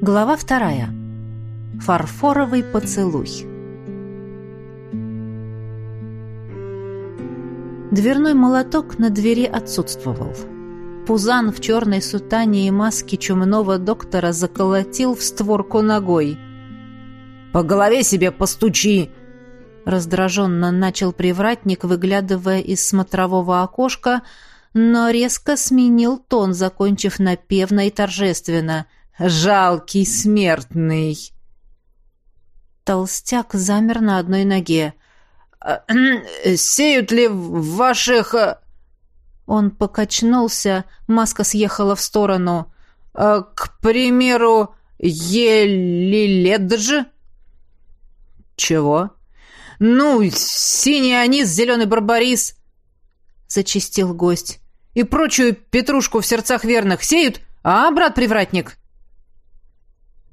Глава вторая. Фарфоровый поцелуй. Дверной молоток на двери отсутствовал. Пузан в черной сутане и маске чумного доктора заколотил в створку ногой. «По голове себе постучи!» Раздраженно начал привратник, выглядывая из смотрового окошка, но резко сменил тон, закончив напевно и торжественно. «Жалкий смертный!» Толстяк замер на одной ноге. «А, «Сеют ли в ваших...» э, Он покачнулся, маска съехала в сторону. «Э, «К примеру, елиледж?» «Чего?» «Ну, синий анис, зеленый барбарис», — зачистил гость. «И прочую петрушку в сердцах верных сеют, а, брат-привратник?»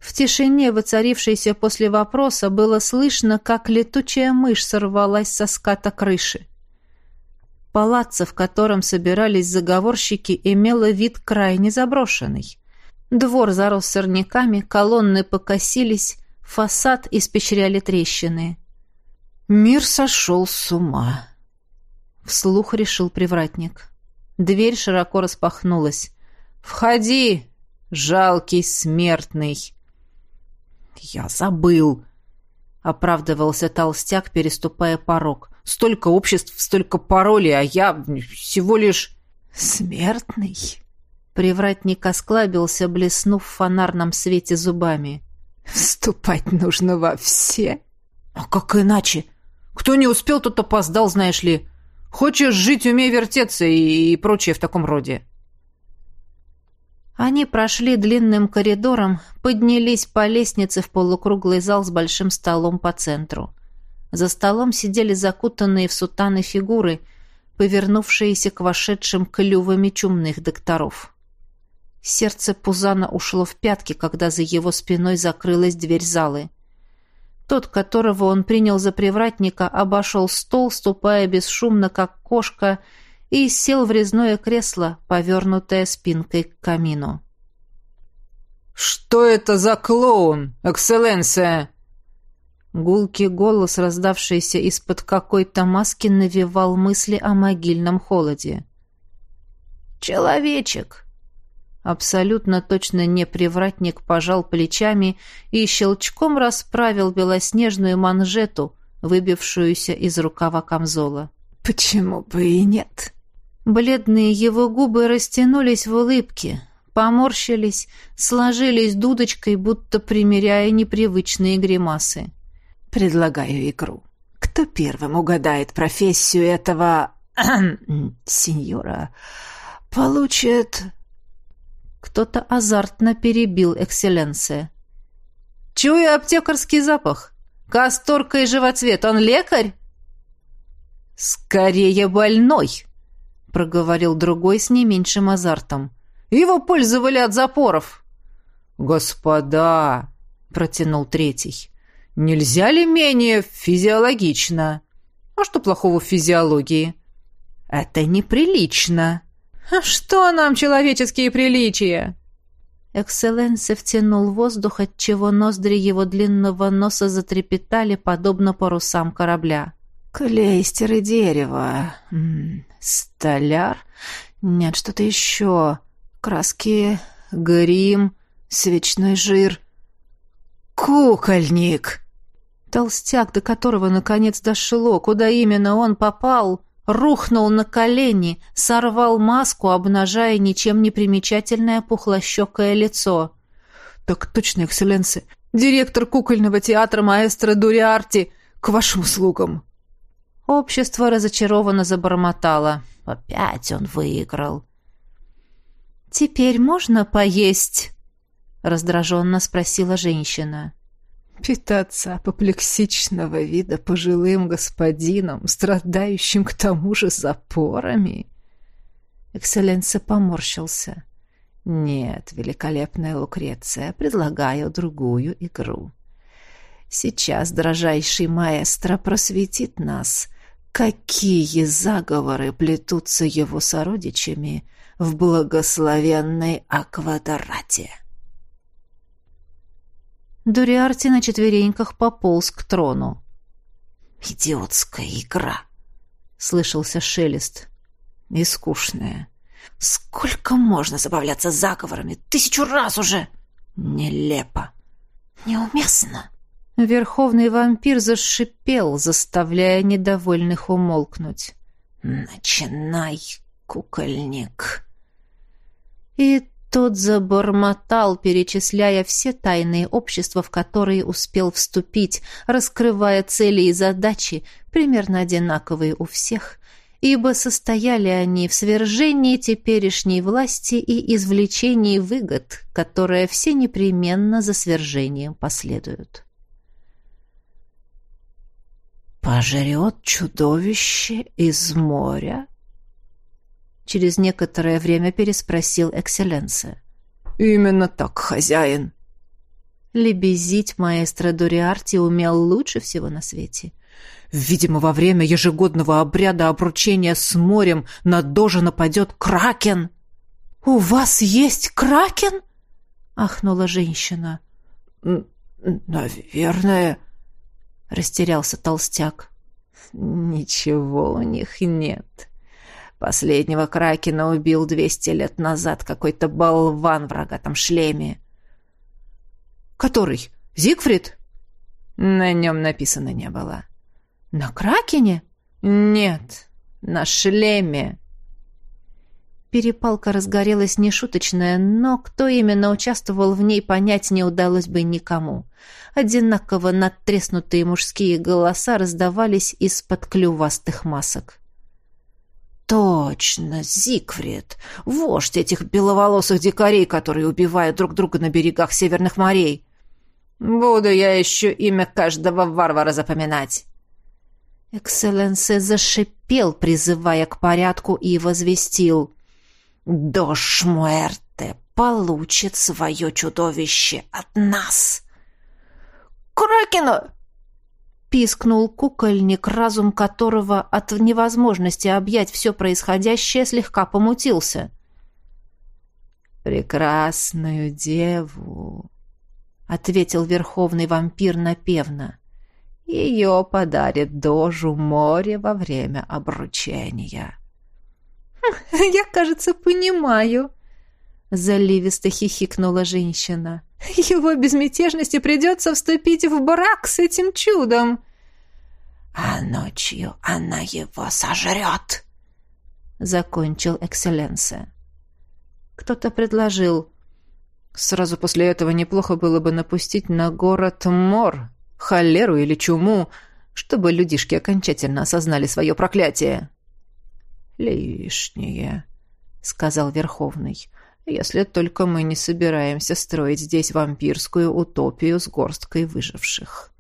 В тишине, воцарившейся после вопроса, было слышно, как летучая мышь сорвалась со ската крыши. Палаццо, в котором собирались заговорщики, имело вид крайне заброшенный. Двор зарос сорняками, колонны покосились, фасад испещряли трещины. «Мир сошел с ума», — вслух решил привратник. Дверь широко распахнулась. «Входи, жалкий смертный!» «Я забыл», — оправдывался толстяк, переступая порог. «Столько обществ, столько паролей, а я всего лишь...» «Смертный?» Привратник осклабился, блеснув в фонарном свете зубами. «Вступать нужно во все». «А как иначе? Кто не успел, тот опоздал, знаешь ли. Хочешь жить, умей вертеться и, и прочее в таком роде». Они прошли длинным коридором, поднялись по лестнице в полукруглый зал с большим столом по центру. За столом сидели закутанные в сутаны фигуры, повернувшиеся к вошедшим клювами чумных докторов. Сердце Пузана ушло в пятки, когда за его спиной закрылась дверь залы. Тот, которого он принял за привратника, обошел стол, ступая бесшумно, как кошка, и сел в резное кресло, повернутое спинкой к камину. «Что это за клоун, экселленция?» Гулкий голос, раздавшийся из-под какой-то маски, навевал мысли о могильном холоде. «Человечек!» Абсолютно точно не привратник пожал плечами и щелчком расправил белоснежную манжету, выбившуюся из рукава камзола. «Почему бы и нет?» Бледные его губы растянулись в улыбке, поморщились, сложились дудочкой, будто примеряя непривычные гримасы. «Предлагаю игру. Кто первым угадает профессию этого... сеньора, получит...» Кто-то азартно перебил экселленция. «Чую аптекарский запах. Касторка и живоцвет. Он лекарь?» «Скорее больной!» Проговорил другой с не меньшим азартом. «Его пользовали от запоров!» «Господа!» — протянул третий. «Нельзя ли менее физиологично?» «А что плохого в физиологии?» «Это неприлично!» «А что нам человеческие приличия?» Экселленсе втянул воздух, отчего ноздри его длинного носа затрепетали, подобно парусам корабля. «Клейстеры дерева. Столяр? Нет, что-то еще. Краски, грим, свечной жир. Кукольник!» Толстяк, до которого наконец дошло, куда именно он попал, рухнул на колени, сорвал маску, обнажая ничем не примечательное пухлощекое лицо. «Так точно, экселленсы! Директор кукольного театра маэстро Дуриарти! К вашим услугам!» Общество разочарованно забормотало. Опять он выиграл. «Теперь можно поесть?» — раздраженно спросила женщина. «Питаться апоплексичного вида пожилым господином, страдающим к тому же запорами?» Экселленция поморщился. «Нет, великолепная Лукреция, предлагаю другую игру. Сейчас дрожайший маэстро просветит нас» Какие заговоры плетутся его сородичами в благословенной Аквадарате? Дуриарти на четвереньках пополз к трону. «Идиотская игра!» — слышался шелест. «И скучная. Сколько можно забавляться заговорами? Тысячу раз уже! Нелепо! Неуместно!» Верховный вампир зашипел, заставляя недовольных умолкнуть. «Начинай, кукольник!» И тот забормотал, перечисляя все тайные общества, в которые успел вступить, раскрывая цели и задачи, примерно одинаковые у всех, ибо состояли они в свержении теперешней власти и извлечении выгод, которые все непременно за свержением последуют. «Пожрет чудовище из моря?» Через некоторое время переспросил Экселленция. «Именно так, хозяин!» Лебезить маэстро Дориарти умел лучше всего на свете. «Видимо, во время ежегодного обряда обручения с морем на Дожа нападет Кракен!» «У вас есть Кракен?» — ахнула женщина. «Наверное...» — растерялся толстяк. «Ничего у них нет. Последнего Кракена убил двести лет назад какой-то болван в рогатом шлеме». «Который? Зигфрид?» На нем написано не было. «На Кракене?» «Нет, на шлеме». Перепалка разгорелась нешуточная, но кто именно участвовал в ней, понять не удалось бы никому. Одинаково надтреснутые мужские голоса раздавались из-под клювастых масок. «Точно, Зигфрид! Вождь этих беловолосых дикарей, которые убивают друг друга на берегах северных морей! Буду я еще имя каждого варвара запоминать!» Экселленсе зашипел, призывая к порядку, и возвестил. Дош Муэрте получит свое чудовище от нас. Кракена! Пискнул кукольник, разум которого от невозможности объять все происходящее слегка помутился. «Прекрасную деву», — ответил верховный вампир напевно. «Ее подарит дожу море во время обручения». «Я, кажется, понимаю», — заливисто хихикнула женщина. «Его безмятежности придется вступить в брак с этим чудом». «А ночью она его сожрет», — закончил Экселленсе. Кто-то предложил. «Сразу после этого неплохо было бы напустить на город мор, холеру или чуму, чтобы людишки окончательно осознали свое проклятие». «Лишнее», — сказал Верховный, «если только мы не собираемся строить здесь вампирскую утопию с горсткой выживших».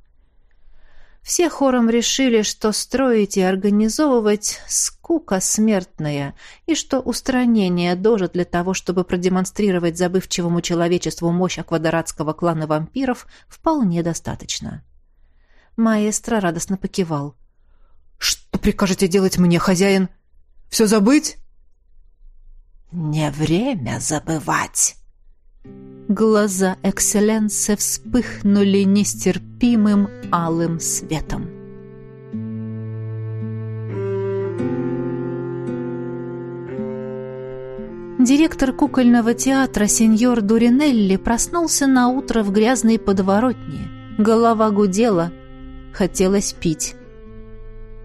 Все хором решили, что строить и организовывать скука смертная, и что устранение дожа для того, чтобы продемонстрировать забывчивому человечеству мощь аквадоратского клана вампиров, вполне достаточно. Маэстро радостно покивал. «Что прикажете делать мне, хозяин?» Все забыть?» «Не время забывать!» Глаза Экселленсе вспыхнули нестерпимым алым светом. Директор кукольного театра сеньор Дуринелли проснулся на утро в грязной подворотне. Голова гудела, хотелось пить.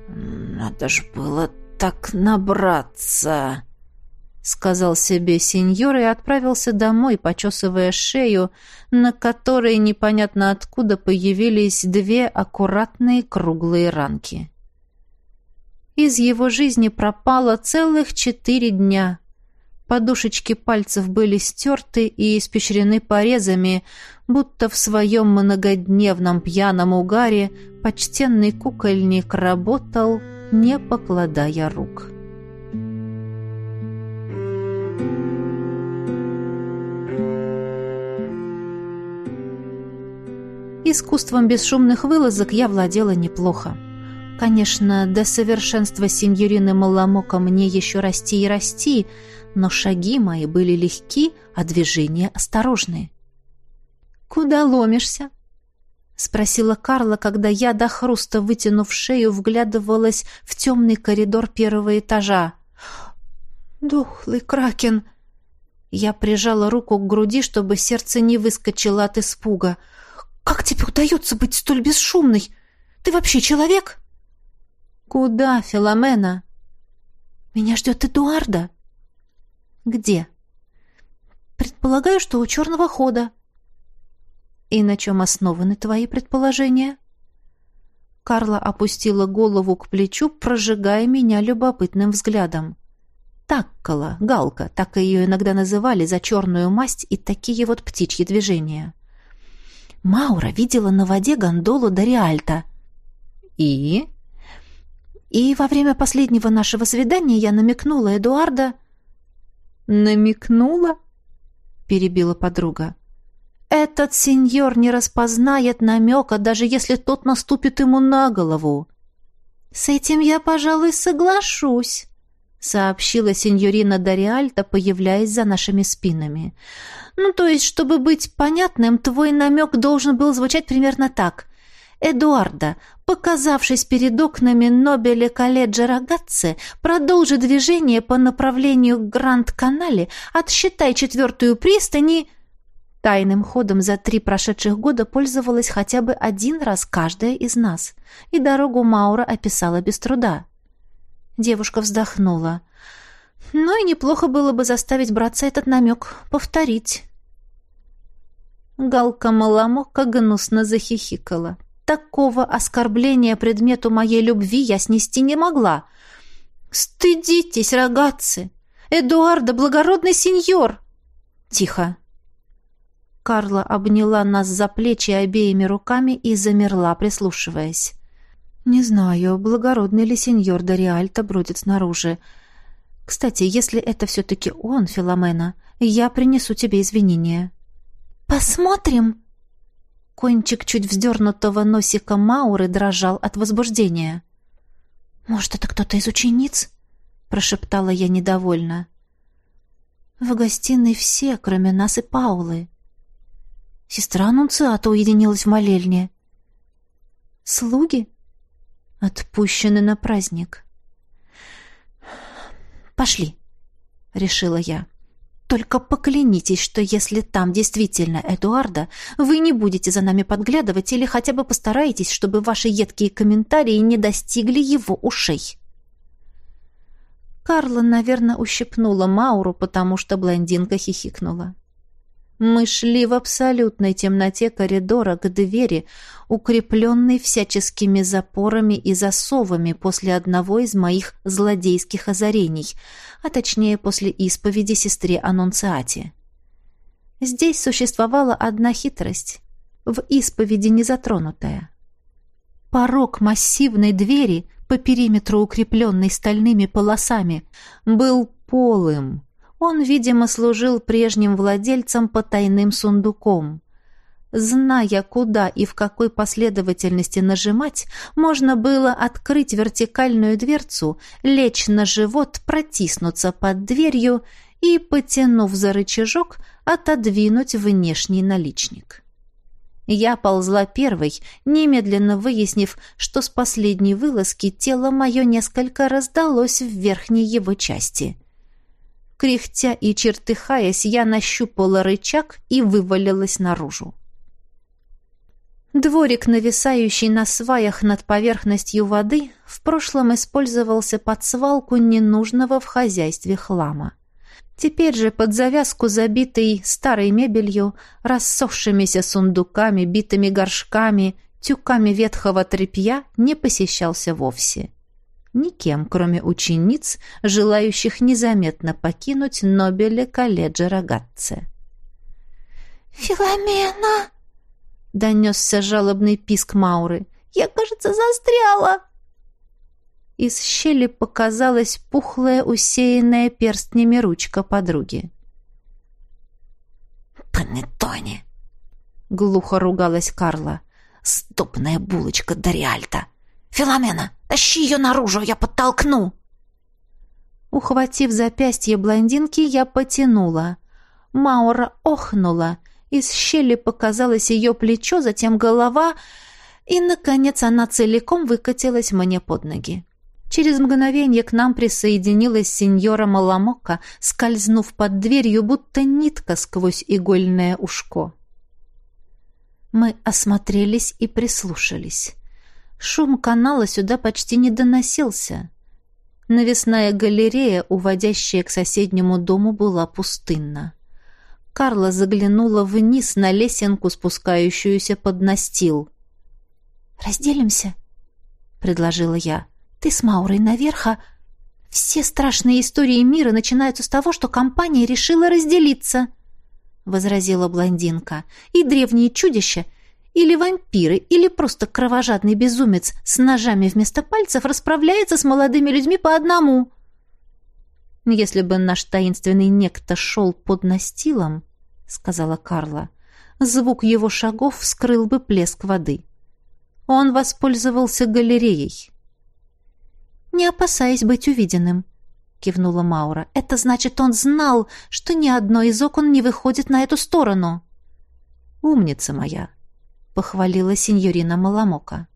«Надо ж было так набраться!» — сказал себе сеньор и отправился домой, почесывая шею, на которой непонятно откуда появились две аккуратные круглые ранки. Из его жизни пропало целых четыре дня. Подушечки пальцев были стерты и испещрены порезами, будто в своем многодневном пьяном угаре почтенный кукольник работал не покладая рук. Искусством бесшумных вылазок я владела неплохо. Конечно, до совершенства сеньорины Маламока мне еще расти и расти, но шаги мои были легки, а движения осторожные. «Куда ломишься?» Спросила Карла, когда я до хруста, вытянув шею, вглядывалась в темный коридор первого этажа. «Дохлый кракен!» Я прижала руку к груди, чтобы сердце не выскочило от испуга. «Как тебе удается быть столь бесшумной? Ты вообще человек?» «Куда, Филомена?» «Меня ждет Эдуарда». «Где?» «Предполагаю, что у черного хода». «И на чем основаны твои предположения?» Карла опустила голову к плечу, прожигая меня любопытным взглядом. Таккала, галка, так ее иногда называли за черную масть и такие вот птичьи движения. Маура видела на воде гондолу Дориальта. «И?» «И во время последнего нашего свидания я намекнула Эдуарда...» «Намекнула?» — перебила подруга. «Этот сеньор не распознает намека, даже если тот наступит ему на голову». «С этим я, пожалуй, соглашусь», сообщила сеньорина Дориальта, появляясь за нашими спинами. «Ну, то есть, чтобы быть понятным, твой намек должен был звучать примерно так. Эдуарда, показавшись перед окнами Нобеля колледжа Рогатце, продолжи движение по направлению к Гранд-канале, отсчитай четвертую пристань Тайным ходом за три прошедших года пользовалась хотя бы один раз каждая из нас, и дорогу Маура описала без труда. Девушка вздохнула. Ну и неплохо было бы заставить братца этот намек повторить. Галка Маламока гнусно захихикала. Такого оскорбления предмету моей любви я снести не могла. «Стыдитесь, рогатцы! Эдуарда — благородный сеньор!» «Тихо!» Карла обняла нас за плечи обеими руками и замерла, прислушиваясь. «Не знаю, благородный ли сеньор Дориальто бродит снаружи. Кстати, если это все-таки он, Филомена, я принесу тебе извинения». «Посмотрим!» Кончик чуть вздернутого носика Мауры дрожал от возбуждения. «Может, это кто-то из учениц?» — прошептала я недовольно. «В гостиной все, кроме нас и Паулы. Сестра Анунциата уединилась в молельне. Слуги?» Отпущены на праздник. «Пошли», — решила я. «Только поклянитесь, что если там действительно Эдуарда, вы не будете за нами подглядывать или хотя бы постараетесь, чтобы ваши едкие комментарии не достигли его ушей». Карла, наверное, ущипнула Мауру, потому что блондинка хихикнула. Мы шли в абсолютной темноте коридора к двери, укрепленной всяческими запорами и засовами после одного из моих злодейских озарений, а точнее после исповеди сестре Аннунциате. Здесь существовала одна хитрость, в исповеди незатронутая. Порог массивной двери, по периметру укрепленной стальными полосами, был полым, он, видимо, служил прежним владельцам потайным сундуком. Зная, куда и в какой последовательности нажимать, можно было открыть вертикальную дверцу, лечь на живот, протиснуться под дверью и, потянув за рычажок, отодвинуть внешний наличник. Я ползла первой, немедленно выяснив, что с последней вылазки тело мое несколько раздалось в верхней его части — Кряхтя и чертыхаясь, я нащупала рычаг и вывалилась наружу. Дворик, нависающий на сваях над поверхностью воды, в прошлом использовался под свалку ненужного в хозяйстве хлама. Теперь же под завязку, забитый старой мебелью, рассохшимися сундуками, битыми горшками, тюками ветхого тряпья, не посещался вовсе никем, кроме учениц, желающих незаметно покинуть Нобеле колледжа Рогатце. «Филомена!» — донесся жалобный писк Мауры. «Я, кажется, застряла!» Из щели показалась пухлая, усеянная перстнями ручка подруги. «Панеттоне!» — глухо ругалась Карла. «Стопная булочка Дориальта!» «Филомена, тащи ее наружу, я подтолкну!» Ухватив запястье блондинки, я потянула. Маура охнула, Из щели показалось ее плечо, затем голова, и, наконец, она целиком выкатилась мне под ноги. Через мгновение к нам присоединилась сеньора Маламока, скользнув под дверью, будто нитка сквозь игольное ушко. Мы осмотрелись и прислушались. Шум канала сюда почти не доносился. Навесная галерея, уводящая к соседнему дому, была пустынна. Карла заглянула вниз на лесенку, спускающуюся под настил. «Разделимся», — предложила я. «Ты с Маурой наверх, а все страшные истории мира начинаются с того, что компания решила разделиться», — возразила блондинка. «И древние чудища, или вампиры, или просто кровожадный безумец с ножами вместо пальцев расправляется с молодыми людьми по одному». «Если бы наш таинственный некто шел под настилом», — сказала Карла, — «звук его шагов вскрыл бы плеск воды». Он воспользовался галереей. «Не опасаясь быть увиденным», — кивнула Маура. «Это значит, он знал, что ни одно из окон не выходит на эту сторону». «Умница моя», — похвалила сеньорина Маламока.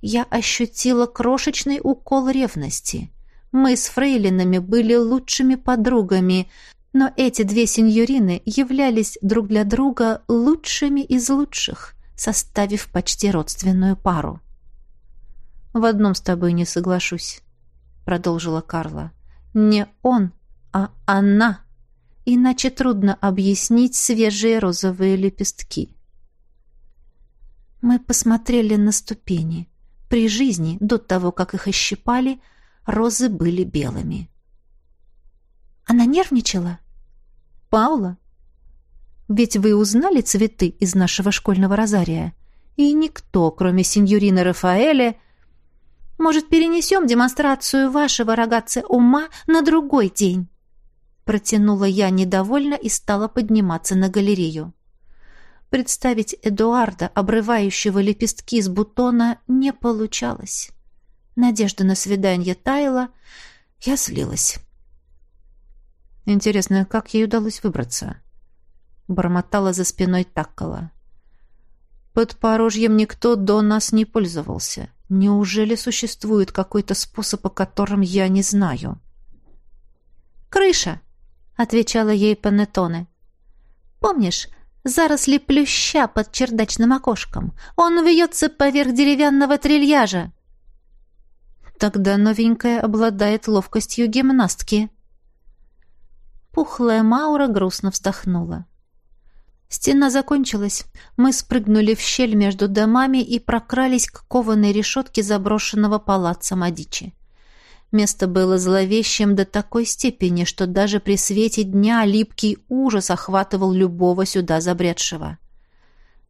Я ощутила крошечный укол ревности. Мы с фрейлинами были лучшими подругами, но эти две сеньорины являлись друг для друга лучшими из лучших составив почти родственную пару. «В одном с тобой не соглашусь», — продолжила Карла. «Не он, а она. Иначе трудно объяснить свежие розовые лепестки». Мы посмотрели на ступени. При жизни, до того, как их ощипали, розы были белыми. «Она нервничала?» «Паула?» Ведь вы узнали цветы из нашего школьного розария. И никто, кроме сеньорина Рафаэля... Может, перенесем демонстрацию вашего рогатца ума на другой день?» Протянула я недовольно и стала подниматься на галерею. Представить Эдуарда, обрывающего лепестки с бутона, не получалось. Надежда на свидание таяла, я слилась. Интересно, как ей удалось выбраться? бормотала за спиной Таккола. Под порожьем никто до нас не пользовался. Неужели существует какой-то способ, о котором я не знаю? «Крыша», — отвечала ей Панеттоне. «Помнишь, заросли плюща под чердачным окошком? Он вьется поверх деревянного трильяжа». «Тогда новенькая обладает ловкостью гимнастки». Пухлая Маура грустно вздохнула. Стена закончилась. Мы спрыгнули в щель между домами и прокрались к кованой решетке заброшенного палаца Мадичи. Место было зловещим до такой степени, что даже при свете дня липкий ужас охватывал любого сюда забредшего.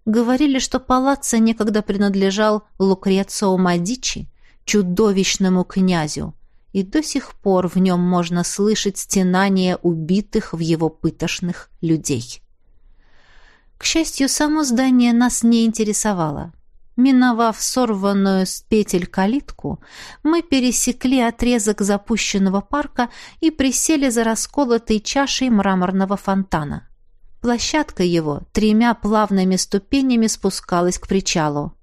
Говорили, что палаца некогда принадлежал Лукрецио Мадичи, чудовищному князю, и до сих пор в нем можно слышать стенания убитых в его пытошных людей. К счастью, само здание нас не интересовало. Миновав сорванную с петель калитку, мы пересекли отрезок запущенного парка и присели за расколотой чашей мраморного фонтана. Площадка его тремя плавными ступенями спускалась к причалу.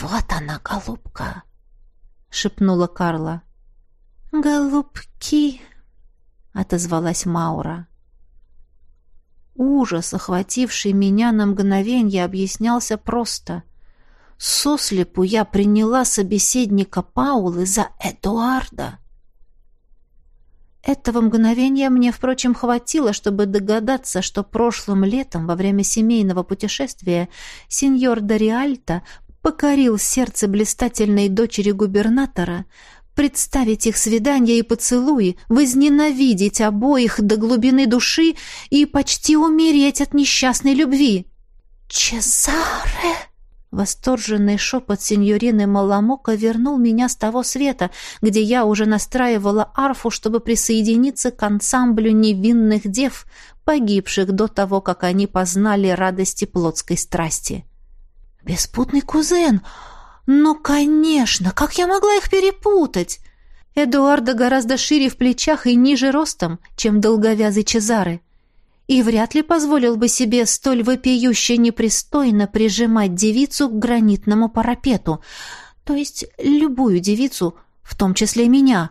«Вот она, голубка!» — шепнула Карла. «Голубки!» — отозвалась Маура. Ужас, охвативший меня на мгновенье, объяснялся просто. Сослепу я приняла собеседника Паулы за Эдуарда. Этого мгновения мне, впрочем, хватило, чтобы догадаться, что прошлым летом, во время семейного путешествия, сеньор Дориальто покорил сердце блистательной дочери губернатора, представить их свидания и поцелуи, возненавидеть обоих до глубины души и почти умереть от несчастной любви. «Чезаре!» Восторженный шепот сеньорины Маламока вернул меня с того света, где я уже настраивала арфу, чтобы присоединиться к ансамблю невинных дев, погибших до того, как они познали радости плотской страсти. «Беспутный кузен! «Ну, конечно! Как я могла их перепутать?» Эдуарда гораздо шире в плечах и ниже ростом, чем долговязый Чезаре. и вряд ли позволил бы себе столь вопиюще непристойно прижимать девицу к гранитному парапету, то есть любую девицу, в том числе меня.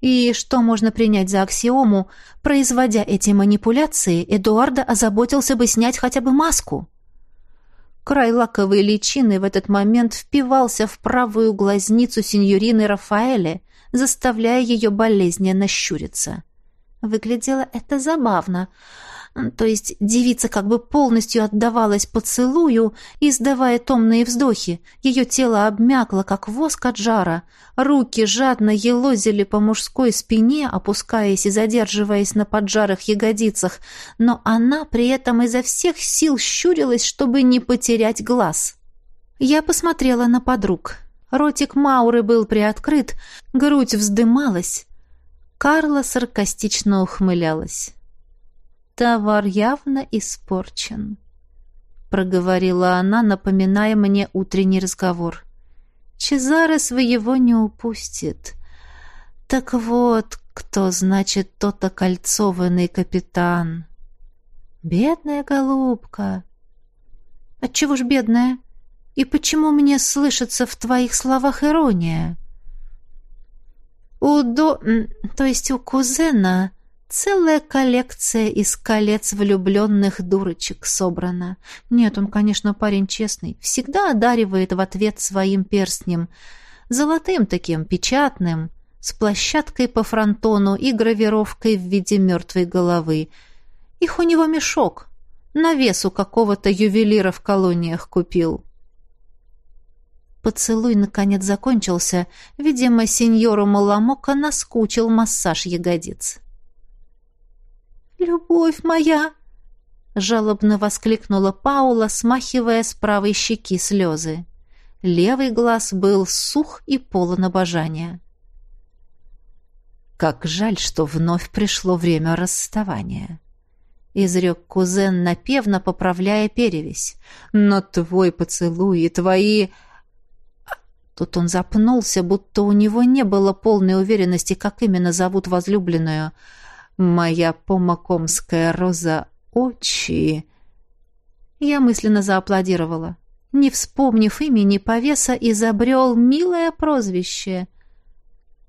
И что можно принять за аксиому, производя эти манипуляции, Эдуарда озаботился бы снять хотя бы маску. Край лаковой личины в этот момент впивался в правую глазницу сеньорины Рафаэле, заставляя ее болезненно щуриться. Выглядело это забавно. То есть девица как бы полностью отдавалась поцелую, издавая томные вздохи. Ее тело обмякло, как воск от жара. Руки жадно елозили по мужской спине, опускаясь и задерживаясь на поджарых ягодицах, но она при этом изо всех сил щурилась, чтобы не потерять глаз. Я посмотрела на подруг. Ротик Мауры был приоткрыт, грудь вздымалась. Карла саркастично ухмылялась. «Товар явно испорчен», — проговорила она, напоминая мне утренний разговор. «Чезаре своего не упустит. Так вот, кто значит тот окольцованный капитан?» «Бедная голубка!» «Отчего ж бедная?» И почему мне слышится в твоих словах ирония? У до... то есть у кузена целая коллекция из колец влюбленных дурочек собрана. Нет, он, конечно, парень честный, всегда одаривает в ответ своим перстнем. Золотым таким, печатным, с площадкой по фронтону и гравировкой в виде мертвой головы. Их у него мешок. На у какого-то ювелира в колониях купил. Поцелуй, наконец, закончился. Видимо, сеньору Маламока наскучил массаж ягодиц. «Любовь моя!» — жалобно воскликнула Паула, смахивая с правой щеки слезы. Левый глаз был сух и полон обожания. «Как жаль, что вновь пришло время расставания!» — изрек кузен, напевно поправляя перевесь. «Но твой поцелуй и твои...» Тут он запнулся, будто у него не было полной уверенности, как именно зовут возлюбленную. «Моя помакомская роза очи...» Я мысленно зааплодировала. Не вспомнив имени повеса, изобрел милое прозвище.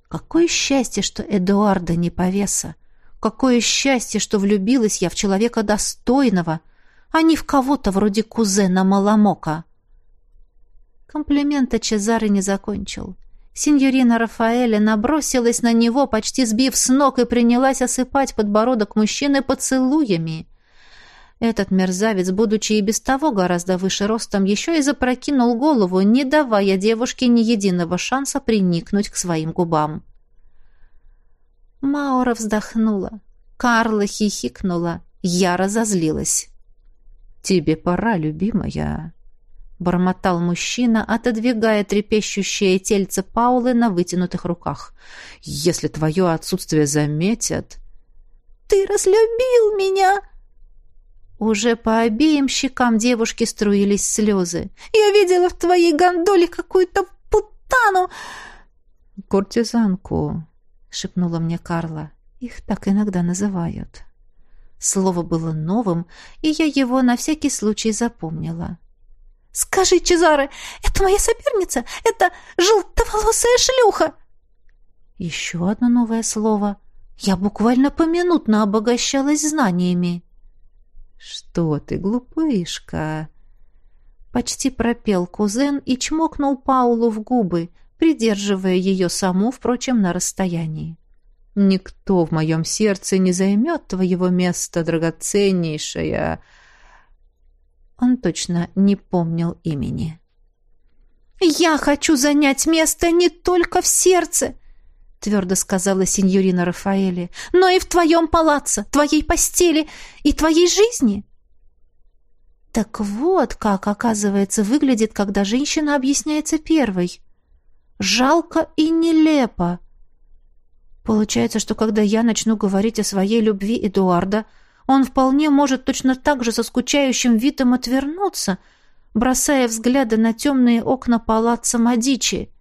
Какое счастье, что Эдуарда не повеса! Какое счастье, что влюбилась я в человека достойного, а не в кого-то вроде кузена Маламока!» Комплимента Чезаре не закончил. Синьорина Рафаэля набросилась на него, почти сбив с ног, и принялась осыпать подбородок мужчины поцелуями. Этот мерзавец, будучи и без того гораздо выше ростом, еще и запрокинул голову, не давая девушке ни единого шанса приникнуть к своим губам. Маура вздохнула. Карла хихикнула. Я разозлилась. «Тебе пора, любимая», бормотал мужчина, отодвигая трепещущее тельце Паулы на вытянутых руках. «Если твое отсутствие заметят...» «Ты разлюбил меня!» Уже по обеим щекам девушки струились слезы. «Я видела в твоей гондоле какую-то путану!» «Куртизанку», — шепнула мне Карла. «Их так иногда называют». Слово было новым, и я его на всякий случай запомнила. «Скажи, Чезаре, это моя соперница? Это желтоволосая шлюха!» Еще одно новое слово. Я буквально поминутно обогащалась знаниями. «Что ты, глупышка!» Почти пропел кузен и чмокнул Паулу в губы, придерживая ее саму, впрочем, на расстоянии. «Никто в моем сердце не займет твоего места, драгоценнейшая!» Он точно не помнил имени. «Я хочу занять место не только в сердце!» твердо сказала сеньорина Рафаэли, но и в твоем палаце, твоей постели и твоей жизни. Так вот, как, оказывается, выглядит, когда женщина объясняется первой. Жалко и нелепо. Получается, что когда я начну говорить о своей любви Эдуарда, он вполне может точно так же со скучающим видом отвернуться, бросая взгляды на темные окна палаца Мадичи.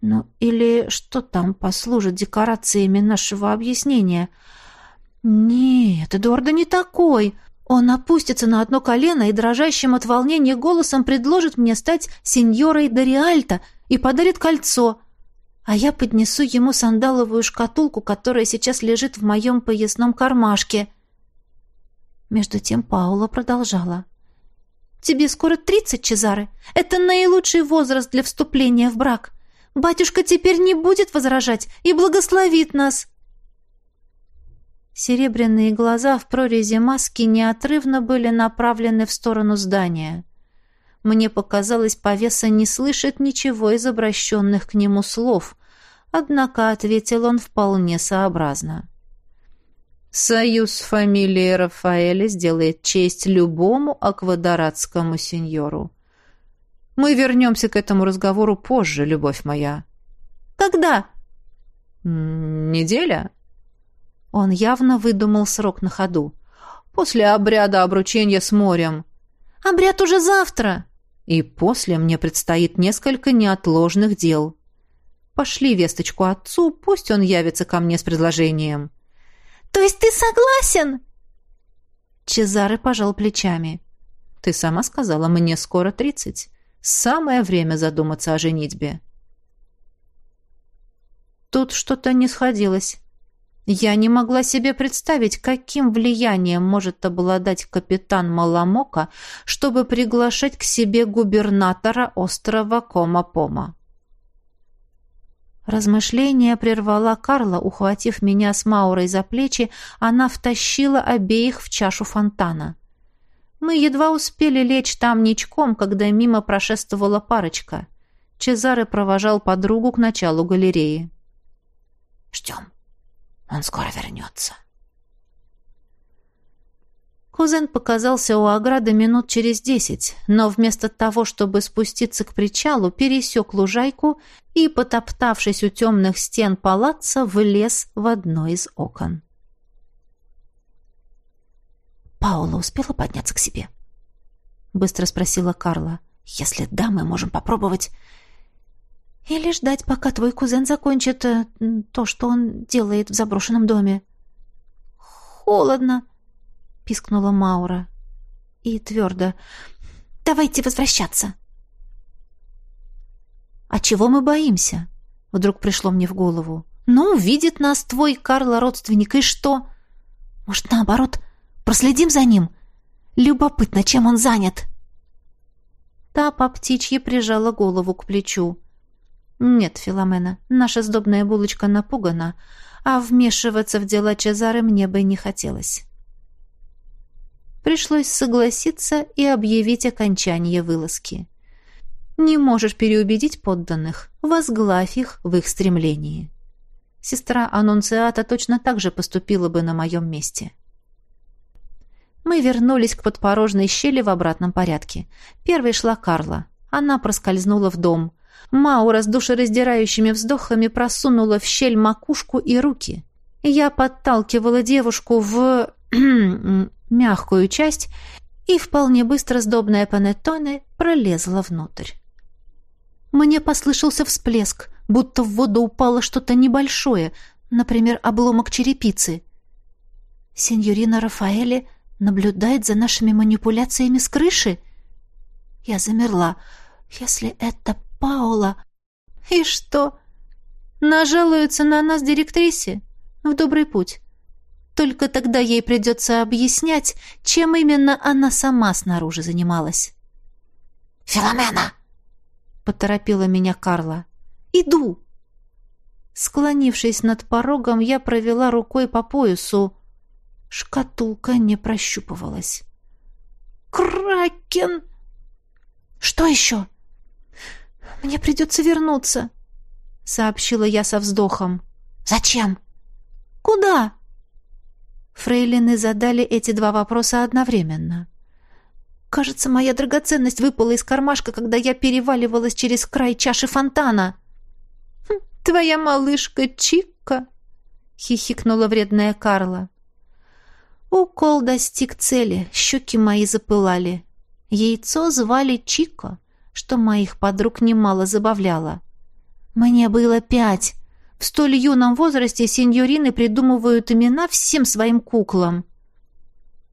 Ну, или что там послужит декорациями нашего объяснения? «Нет, Эдуарда не такой. Он опустится на одно колено и дрожащим от волнения голосом предложит мне стать сеньорой Дориальто и подарит кольцо, а я поднесу ему сандаловую шкатулку, которая сейчас лежит в моем поясном кармашке». Между тем Паула продолжала. «Тебе скоро тридцать, Чезаре. Это наилучший возраст для вступления в брак. Батюшка теперь не будет возражать и благословит нас». Серебряные глаза в прорези маски неотрывно были направлены в сторону здания. Мне показалось, повеса не слышит ничего из обращенных к нему слов, однако ответил он вполне сообразно. «Союз с фамилией Рафаэля сделает честь любому аквадоратскому сеньору. Мы вернемся к этому разговору позже, любовь моя». «Когда?» «Неделя?» Он явно выдумал срок на ходу. «После обряда обручения с морем». «Обряд уже завтра!» «И после мне предстоит несколько неотложных дел. Пошли весточку отцу, пусть он явится ко мне с предложением». «То есть ты согласен?» Чезаре пожал плечами. «Ты сама сказала, мне скоро тридцать. Самое время задуматься о женитьбе». Тут что-то не сходилось. Я не могла себе представить, каким влиянием может обладать капитан Маламока, чтобы приглашать к себе губернатора острова Кома-Пома. Размышление прервала Карла, ухватив меня с Маурой за плечи, она втащила обеих в чашу фонтана. Мы едва успели лечь там ничком, когда мимо прошествовала парочка. Чезаре провожал подругу к началу галереи. «Ждем», он скоро вернется. Кузен показался у ограды минут через десять, но вместо того, чтобы спуститься к причалу, пересек лужайку и, потоптавшись у темных стен палаца, влез в одно из окон. «Паула успела подняться к себе?» — быстро спросила Карла. «Если да, мы можем попробовать или ждать, пока твой кузен закончит э, то, что он делает в заброшенном доме. Холодно, пискнула Маура. И твердо. Давайте возвращаться. А чего мы боимся? Вдруг пришло мне в голову. Ну, видит нас твой Карла родственник, и что? Может, наоборот, проследим за ним? Любопытно, чем он занят. Та по птичьи прижала голову к плечу. «Нет, Филомена, наша сдобная булочка напугана, а вмешиваться в дела Чезары мне бы не хотелось». Пришлось согласиться и объявить окончание вылазки. Не можешь переубедить подданных, возглавь их в их стремлении. Сестра Аннунциата точно так же поступила бы на моем месте. Мы вернулись к подпорожной щели в обратном порядке. Первой шла Карла. Она проскользнула в дом. Маура с душераздирающими вздохами просунула в щель макушку и руки. Я подталкивала девушку в мягкую часть, и вполне быстро сдобная панеттоне пролезла внутрь. Мне послышался всплеск, будто в воду упало что-то небольшое, например, обломок черепицы. Сеньорина Рафаэле наблюдает за нашими манипуляциями с крыши? Я замерла. Если это Паула. И что? Нажалуются на нас директрисе? В добрый путь. Только тогда ей придется объяснять, чем именно она сама снаружи занималась. «Филомена!» — поторопила меня Карла. «Иду!» Склонившись над порогом, я провела рукой по поясу. Шкатулка не прощупывалась. «Кракен!» «Что еще?» «Мне придется вернуться», — сообщила я со вздохом. «Зачем?» «Куда?» Фрейлины задали эти два вопроса одновременно. «Кажется, моя драгоценность выпала из кармашка, когда я переваливалась через край чаши фонтана». «Хм, «Твоя малышка Чикка», — хихикнула вредная Карла. Укол достиг цели, щеки мои запылали. Яйцо звали Чика что моих подруг немало забавляло. Мне было пять. В столь юном возрасте сеньорины придумывают имена всем своим куклам.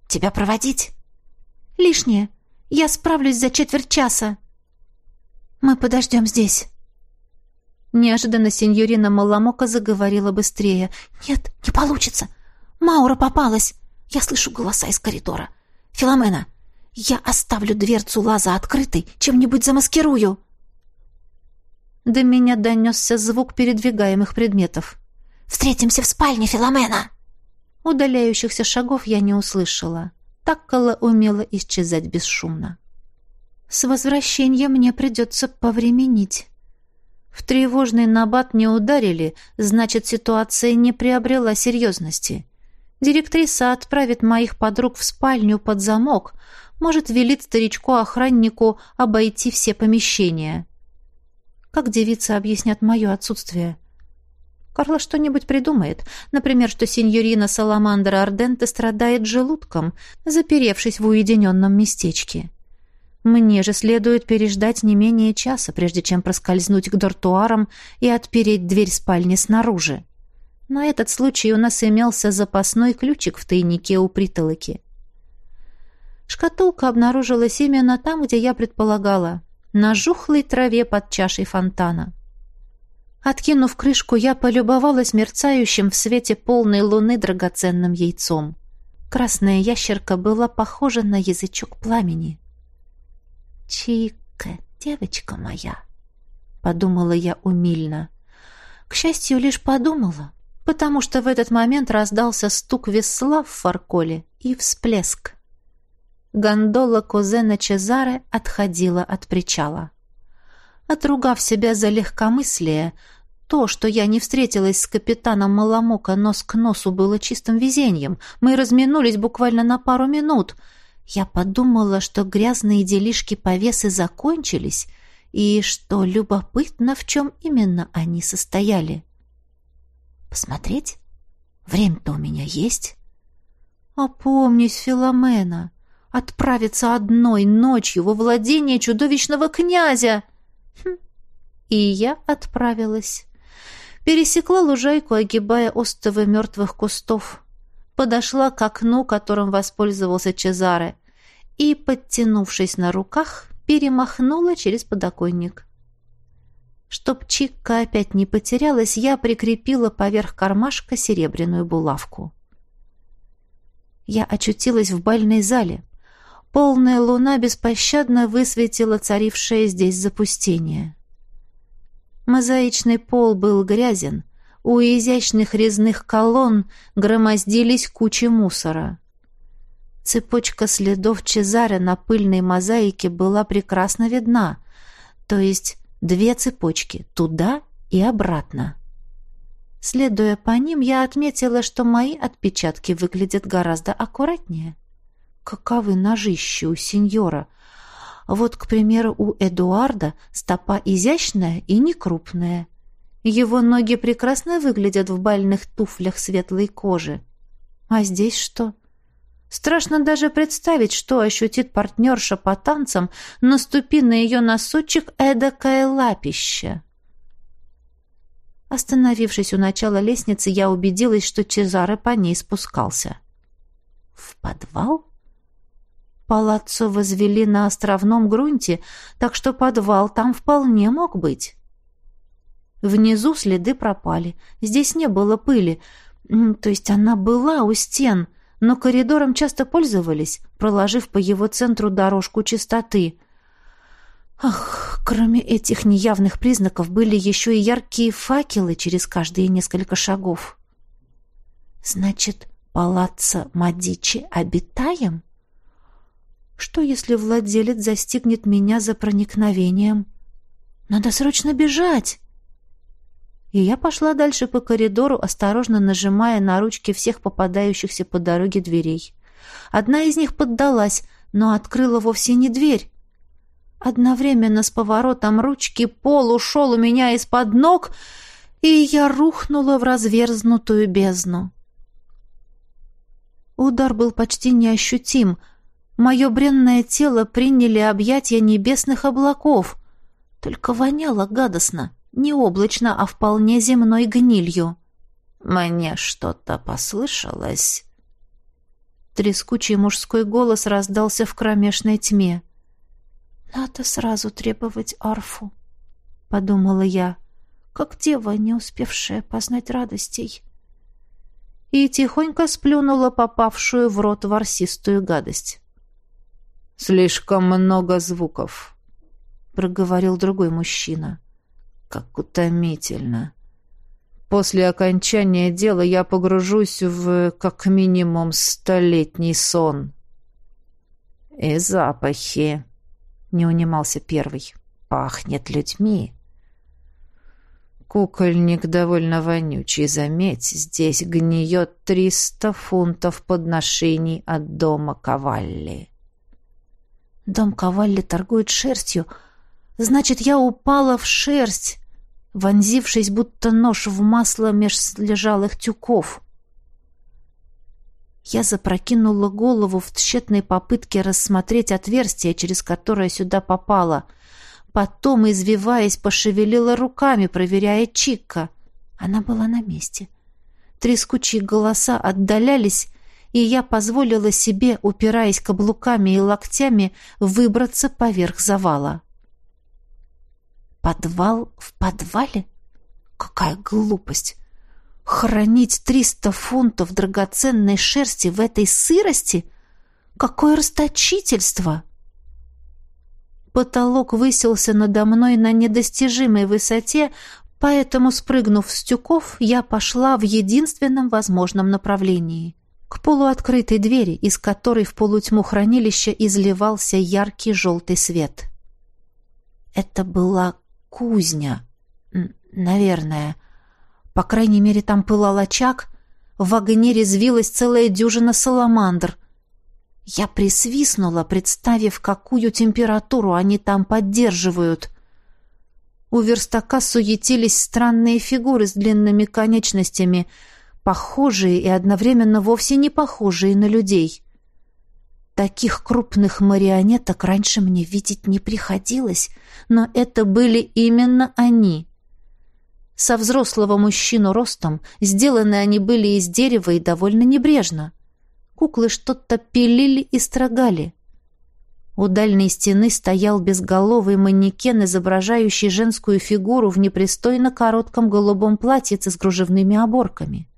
Тебя проводить? Лишнее. Я справлюсь за четверть часа. Мы подождем здесь. Неожиданно сеньорина Маламока заговорила быстрее. «Нет, не получится. Маура попалась. Я слышу голоса из коридора. Филомена, я оставлю дверцу лаза открытой, чем-нибудь замаскирую». До меня донесся звук передвигаемых предметов. «Встретимся в спальне, Филомена!» Удаляющихся шагов я не услышала. Таккала умела исчезать бесшумно. «С возвращением мне придется повременить». В тревожный набат не ударили, значит, ситуация не приобрела серьезности. Директриса отправит моих подруг в спальню под замок, может, велит старичку-охраннику обойти все помещения. Как девицы объяснят мое отсутствие? Карла что-нибудь придумает. Например, что сеньорина Саламандра Арденте страдает желудком, заперевшись в уединенном местечке. Мне же следует переждать не менее часа, прежде чем проскользнуть к дортуарам и отпереть дверь спальни снаружи. На этот случай у нас имелся запасной ключик в тайнике у притолоки. Шкатулка обнаружилась именно там, где я предполагала, на жухлой траве под чашей фонтана. Откинув крышку, я полюбовалась мерцающим в свете полной луны драгоценным яйцом. Красная ящерка была похожа на язычок пламени. «Чика, девочка моя!» — подумала я умильно. К счастью, лишь подумала, потому что в этот момент раздался стук весла в фарколе и всплеск. Гондола кузена Чезаре отходила от причала. Отругав себя за легкомыслие, то, что я не встретилась с капитаном Маламока нос к носу, было чистым везением. Мы разминулись буквально на пару минут — я подумала, что грязные делишки повесы закончились, и что любопытно, в чем именно они состояли. Посмотреть? Время-то у меня есть. Опомнись, Филомена, отправиться одной ночью во владение чудовищного князя. Хм. И я отправилась. Пересекла лужайку, огибая остовы мертвых кустов подошла к окну, которым воспользовался Чезаре, и, подтянувшись на руках, перемахнула через подоконник. Чтоб Чикка опять не потерялась, я прикрепила поверх кармашка серебряную булавку. Я очутилась в бальной зале. Полная луна беспощадно высветила царившее здесь запустение. Мозаичный пол был грязен, у изящных резных колонн громоздились кучи мусора. Цепочка следов Чезаре на пыльной мозаике была прекрасно видна, то есть две цепочки туда и обратно. Следуя по ним, я отметила, что мои отпечатки выглядят гораздо аккуратнее. Каковы ножищи у сеньора! Вот, к примеру, у Эдуарда стопа изящная и некрупная — его ноги прекрасно выглядят в бальных туфлях светлой кожи. А здесь что? Страшно даже представить, что ощутит партнерша по танцам, наступи на ее носочек эдакое лапище. Остановившись у начала лестницы, я убедилась, что Чезаре по ней спускался. В подвал? Палаццо возвели на островном грунте, так что подвал там вполне мог быть. Внизу следы пропали. Здесь не было пыли. То есть она была у стен, но коридором часто пользовались, проложив по его центру дорожку чистоты. Ах, кроме этих неявных признаков были еще и яркие факелы через каждые несколько шагов. Значит, палаццо Мадичи обитаем? Что, если владелец застигнет меня за проникновением? Надо срочно бежать! И я пошла дальше по коридору, осторожно нажимая на ручки всех попадающихся по дороге дверей. Одна из них поддалась, но открыла вовсе не дверь. Одновременно с поворотом ручки пол ушел у меня из-под ног, и я рухнула в разверзнутую бездну. Удар был почти неощутим. Мое бренное тело приняли объятия небесных облаков. Только воняло гадостно Не облачно, а вполне земной гнилью. «Мне что-то послышалось». Трескучий мужской голос раздался в кромешной тьме. «Надо сразу требовать арфу», — подумала я, как дева, не успевшая познать радостей. И тихонько сплюнула попавшую в рот ворсистую гадость. «Слишком много звуков», — проговорил другой мужчина. «Как утомительно. После окончания дела я погружусь в как минимум столетний сон». «И запахи», — не унимался первый. «Пахнет людьми». Кукольник довольно вонючий, заметь, здесь гниет триста фунтов подношений от дома Кавалли. Дом Кавалли торгует шерстью. Значит, я упала в шерсть, вонзившись, будто нож в масло меж лежалых тюков. Я запрокинула голову в тщетной попытке рассмотреть отверстие, через которое сюда попала. Потом, извиваясь, пошевелила руками, проверяя Чикка. Она была на месте. Трескучие голоса отдалялись, и я позволила себе, упираясь каблуками и локтями, выбраться поверх завала. Подвал в подвале? Какая глупость! Хранить триста фунтов драгоценной шерсти в этой сырости? Какое расточительство! Потолок высился надо мной на недостижимой высоте, поэтому, спрыгнув с тюков, я пошла в единственном возможном направлении — к полуоткрытой двери, из которой в полутьму хранилища изливался яркий желтый свет. Это была кузня, наверное — по крайней мере, там пылал очаг, в огне резвилась целая дюжина саламандр. Я присвистнула, представив, какую температуру они там поддерживают. У верстака суетились странные фигуры с длинными конечностями, похожие и одновременно вовсе не похожие на людей. Таких крупных марионеток раньше мне видеть не приходилось, но это были именно они — со взрослого мужчину ростом, сделаны они были из дерева и довольно небрежно. Куклы что-то пилили и строгали. У дальней стены стоял безголовый манекен, изображающий женскую фигуру в непристойно коротком голубом платьице с кружевными оборками.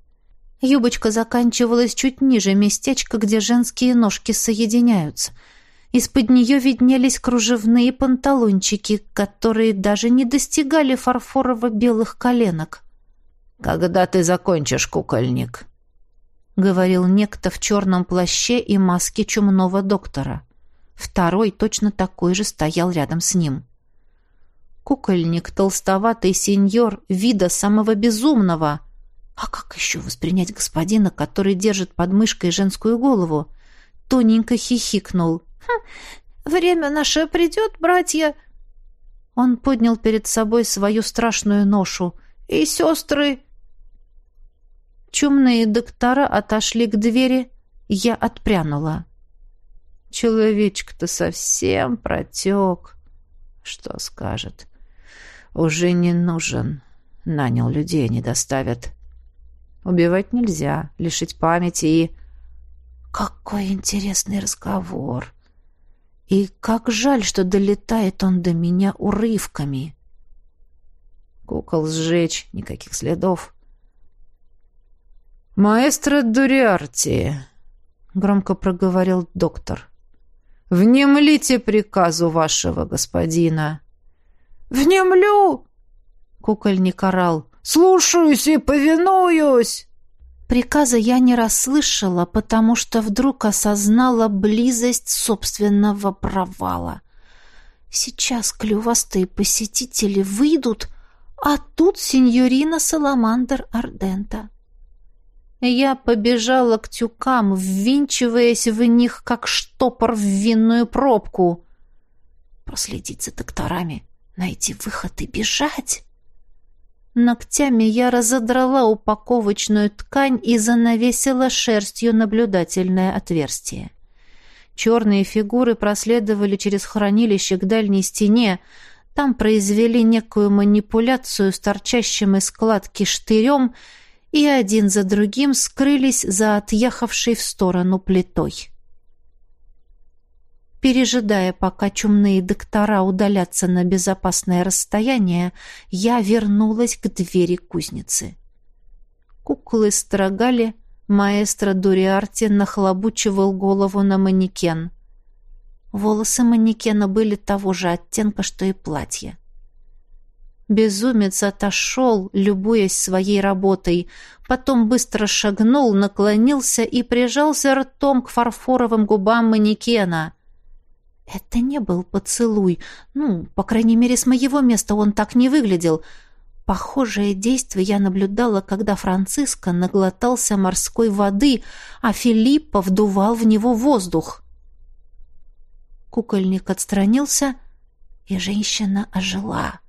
Юбочка заканчивалась чуть ниже местечка, где женские ножки соединяются — из-под нее виднелись кружевные панталончики, которые даже не достигали фарфорово-белых коленок. «Когда ты закончишь, кукольник?» — говорил некто в черном плаще и маске чумного доктора. Второй, точно такой же, стоял рядом с ним. Кукольник, толстоватый сеньор, вида самого безумного. А как еще воспринять господина, который держит под мышкой женскую голову? Тоненько хихикнул. Хм, время наше придет, братья!» Он поднял перед собой свою страшную ношу. «И сестры!» Чумные доктора отошли к двери, я отпрянула. Человечек-то совсем протек. Что скажет? Уже не нужен. Нанял людей, не доставят. Убивать нельзя, лишить памяти и... Какой интересный разговор! И как жаль, что долетает он до меня урывками. Кукол сжечь, никаких следов. «Маэстро Дуриарти», — громко проговорил доктор, — «внемлите приказу вашего господина». «Внемлю!» — кукольник орал. «Слушаюсь и повинуюсь!» Приказа я не расслышала, потому что вдруг осознала близость собственного провала. Сейчас клювастые посетители выйдут, а тут сеньорина Саламандр Ардента. Я побежала к тюкам, ввинчиваясь в них, как штопор в винную пробку. Проследить за докторами, найти выход и бежать. Ногтями я разодрала упаковочную ткань и занавесила шерстью наблюдательное отверстие. Черные фигуры проследовали через хранилище к дальней стене, Там произвели некую манипуляцию с торчащим из складки штырем и один за другим скрылись за отъехавшей в сторону плитой. Пережидая, пока чумные доктора удалятся на безопасное расстояние, я вернулась к двери кузницы. Куклы строгали, маэстро Дуриарти нахлобучивал голову на манекен. Волосы манекена были того же оттенка, что и платье. Безумец отошел, любуясь своей работой, потом быстро шагнул, наклонился и прижался ртом к фарфоровым губам манекена. Это не был поцелуй. Ну, по крайней мере, с моего места он так не выглядел. Похожее действие я наблюдала, когда Франциско наглотался морской воды, а Филиппо вдувал в него воздух. Кукольник отстранился, и женщина ожила.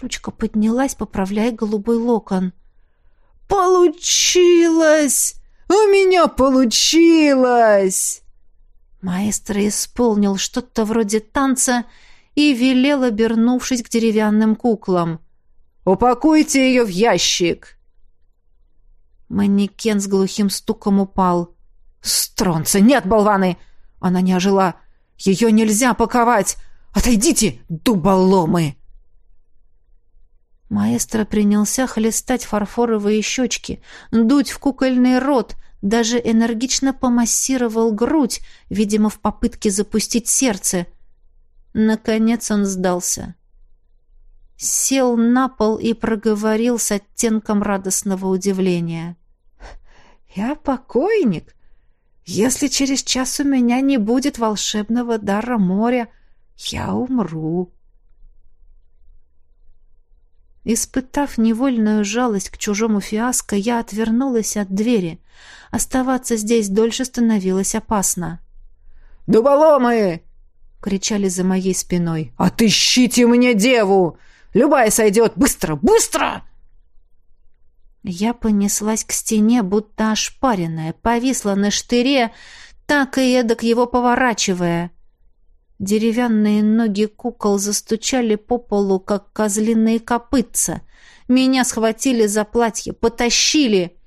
Ручка поднялась, поправляя голубой локон. «Получилось! У меня получилось!» Маэстро исполнил что-то вроде танца и велел, обернувшись к деревянным куклам. «Упакуйте ее в ящик!» Манекен с глухим стуком упал. «Стронца! Нет, болваны!» Она не ожила. «Ее нельзя паковать! Отойдите, дуболомы!» Маэстро принялся хлестать фарфоровые щечки, дуть в кукольный рот, даже энергично помассировал грудь, видимо, в попытке запустить сердце. Наконец он сдался. Сел на пол и проговорил с оттенком радостного удивления. «Я покойник. Если через час у меня не будет волшебного дара моря, я умру». Испытав невольную жалость к чужому фиаско, я отвернулась от двери. Оставаться здесь дольше становилось опасно. «Дуболомы!» — кричали за моей спиной. «Отыщите мне деву! Любая сойдет! Быстро, быстро!» Я понеслась к стене, будто ошпаренная, повисла на штыре, так и эдак его поворачивая. Деревянные ноги кукол застучали по полу, как козлиные копытца. Меня схватили за платье, потащили.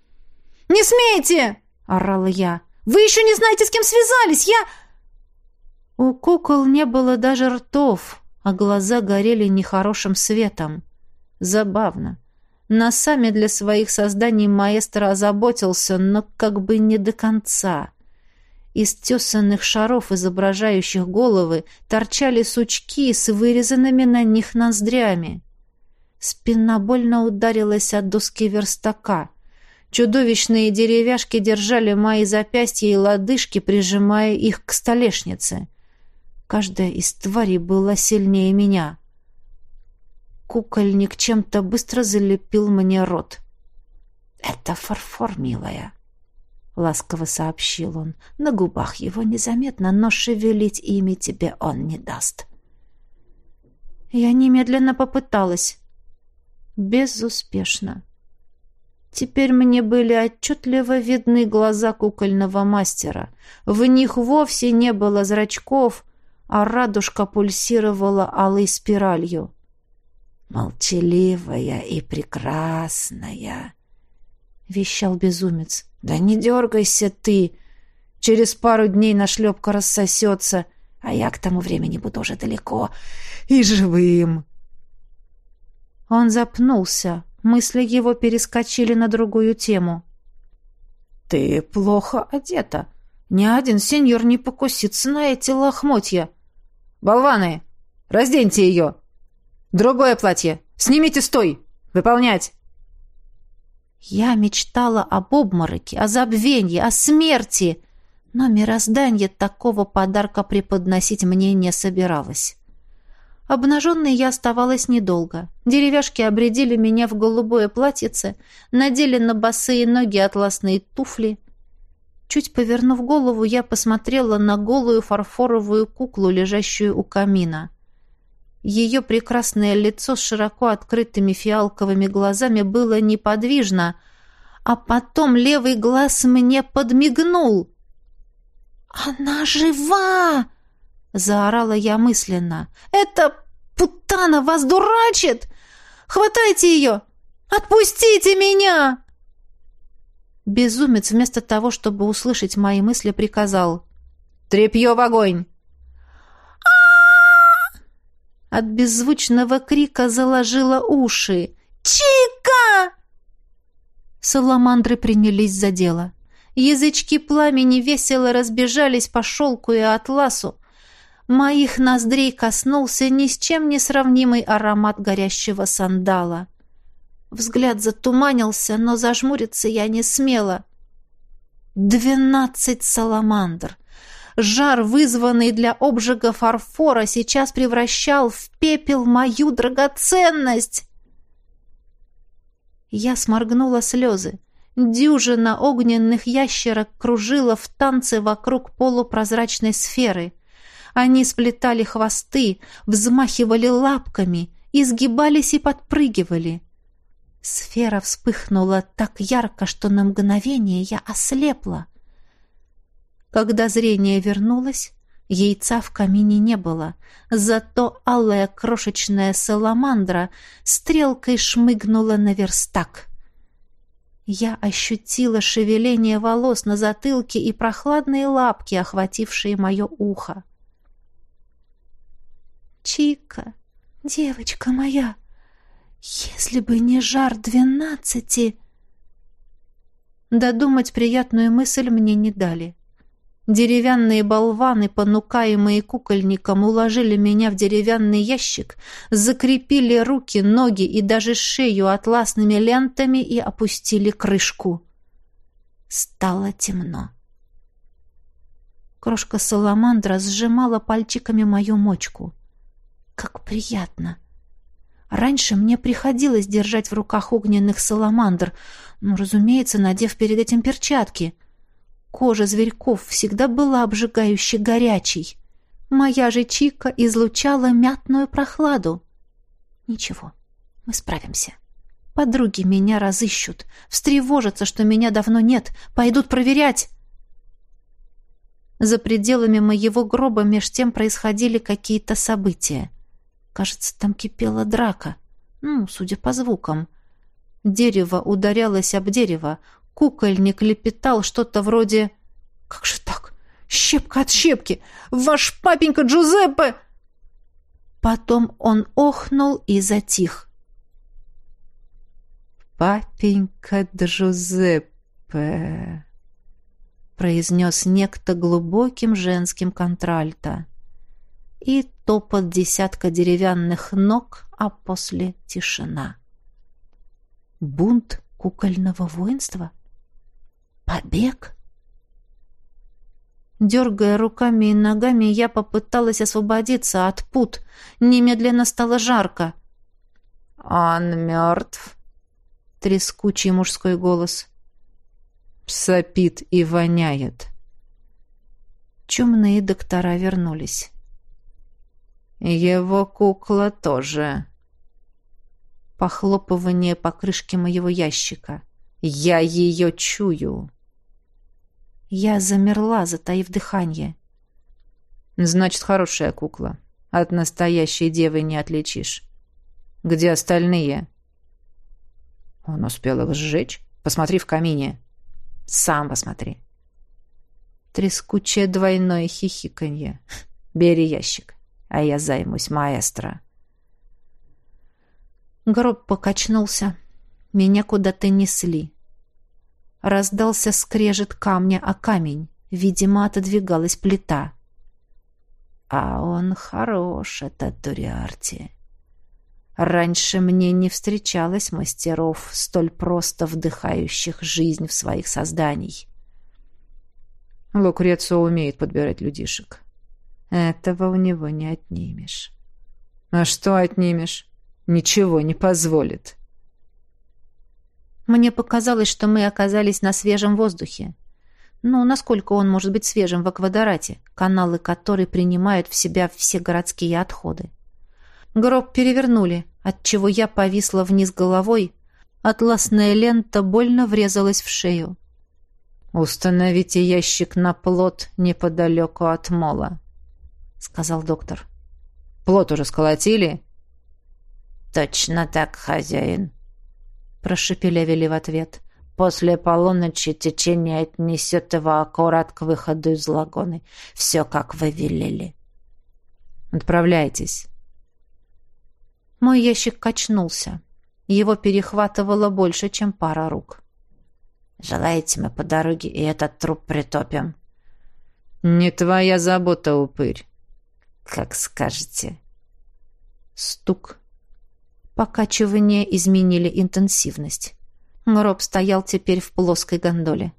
«Не смейте!» — орала я. «Вы еще не знаете, с кем связались! Я...» У кукол не было даже ртов, а глаза горели нехорошим светом. Забавно. Носами для своих созданий маэстро озаботился, но как бы не до конца. Из тесанных шаров, изображающих головы, торчали сучки с вырезанными на них ноздрями. Спина больно ударилась от доски верстака. Чудовищные деревяшки держали мои запястья и лодыжки, прижимая их к столешнице. Каждая из тварей была сильнее меня. Кукольник чем-то быстро залепил мне рот. «Это фарфор, милая», — ласково сообщил он. «На губах его незаметно, но шевелить ими тебе он не даст». Я немедленно попыталась. Безуспешно. Теперь мне были отчетливо видны глаза кукольного мастера. В них вовсе не было зрачков, а радужка пульсировала алой спиралью. «Молчаливая и прекрасная», — вещал безумец. «Да не дергайся ты! Через пару дней нашлепка рассосется, а я к тому времени буду уже далеко и живым!» Он запнулся. Мысли его перескочили на другую тему. «Ты плохо одета. Ни один сеньор не покусится на эти лохмотья. Болваны, разденьте ее! Другое платье! Снимите стой! Выполнять!» Я мечтала об обмороке, о забвении, о смерти, но мироздание такого подарка преподносить мне не собиралось. Обнаженной я оставалась недолго. Деревяшки обредили меня в голубое платьице, надели на босые ноги атласные туфли. Чуть повернув голову, я посмотрела на голую фарфоровую куклу, лежащую у камина. Ее прекрасное лицо с широко открытыми фиалковыми глазами было неподвижно, а потом левый глаз мне подмигнул. «Она жива!» — заорала я мысленно. «Это Путана вас дурачит! Хватайте ее! Отпустите меня!» Безумец вместо того, чтобы услышать мои мысли, приказал «Трепье в огонь!» От беззвучного крика заложило уши. «Чика!» Саламандры принялись за дело. Язычки пламени весело разбежались по шелку и атласу. Моих ноздрей коснулся ни с чем не сравнимый аромат горящего сандала. Взгляд затуманился, но зажмуриться я не смела. Двенадцать саламандр! Жар, вызванный для обжига фарфора, сейчас превращал в пепел мою драгоценность. Я сморгнула слезы. Дюжина огненных ящерок кружила в танце вокруг полупрозрачной сферы. Они сплетали хвосты, взмахивали лапками, изгибались и подпрыгивали. Сфера вспыхнула так ярко, что на мгновение я ослепла. Когда зрение вернулось, яйца в камине не было, зато алая крошечная саламандра стрелкой шмыгнула на верстак. Я ощутила шевеление волос на затылке и прохладные лапки, охватившие мое ухо. «Чика, девочка моя, если бы не жар двенадцати...» Додумать приятную мысль мне не дали. Деревянные болваны, понукаемые кукольником, уложили меня в деревянный ящик, закрепили руки, ноги и даже шею атласными лентами и опустили крышку. Стало темно. Крошка саламандра сжимала пальчиками мою мочку. Как приятно! Раньше мне приходилось держать в руках огненных саламандр, ну, разумеется, надев перед этим перчатки — Кожа зверьков всегда была обжигающе горячей. Моя же чика излучала мятную прохладу. Ничего, мы справимся. Подруги меня разыщут, встревожатся, что меня давно нет, пойдут проверять. За пределами моего гроба меж тем происходили какие-то события. Кажется, там кипела драка. Ну, судя по звукам. Дерево ударялось об дерево, Кукольник лепетал что-то вроде «Как же так? Щепка от щепки! Ваш папенька Джузеппе!» Потом он охнул и затих. «Папенька Джузеппе», — произнес некто глубоким женским контральто. И топот десятка деревянных ног, а после тишина. Бунт кукольного воинства? Побег? Дергая руками и ногами, я попыталась освободиться от пут. Немедленно стало жарко. «Он мертв?» — трескучий мужской голос. «Сопит и воняет». Чумные доктора вернулись. «Его кукла тоже». Похлопывание по крышке моего ящика. «Я ее чую». Я замерла, затаив дыхание. «Значит, хорошая кукла. От настоящей девы не отличишь. Где остальные?» «Он успел их сжечь. Посмотри в камине. Сам посмотри». Трескучее двойное хихиканье. «Бери ящик, а я займусь маэстро». Гроб покачнулся. Меня куда-то несли. Раздался скрежет камня о камень. Видимо, отодвигалась плита. А он хорош, этот Дуриарти. Раньше мне не встречалось мастеров, столь просто вдыхающих жизнь в своих созданий. Лукрецио умеет подбирать людишек. Этого у него не отнимешь. А что отнимешь? Ничего не позволит. Мне показалось, что мы оказались на свежем воздухе. Ну, насколько он может быть свежим в Аквадорате, каналы которой принимают в себя все городские отходы. Гроб перевернули, отчего я повисла вниз головой, атласная лента больно врезалась в шею. «Установите ящик на плот неподалеку от мола», — сказал доктор. «Плот уже сколотили? «Точно так, хозяин», — прошепелявили в ответ. «После полуночи течение отнесет его аккурат к выходу из лагуны. Все, как вы велели». «Отправляйтесь». Мой ящик качнулся. Его перехватывало больше, чем пара рук. «Желаете, мы по дороге и этот труп притопим?» «Не твоя забота, упырь». «Как скажете». Стук. Покачивания изменили интенсивность. Гроб стоял теперь в плоской гондоле.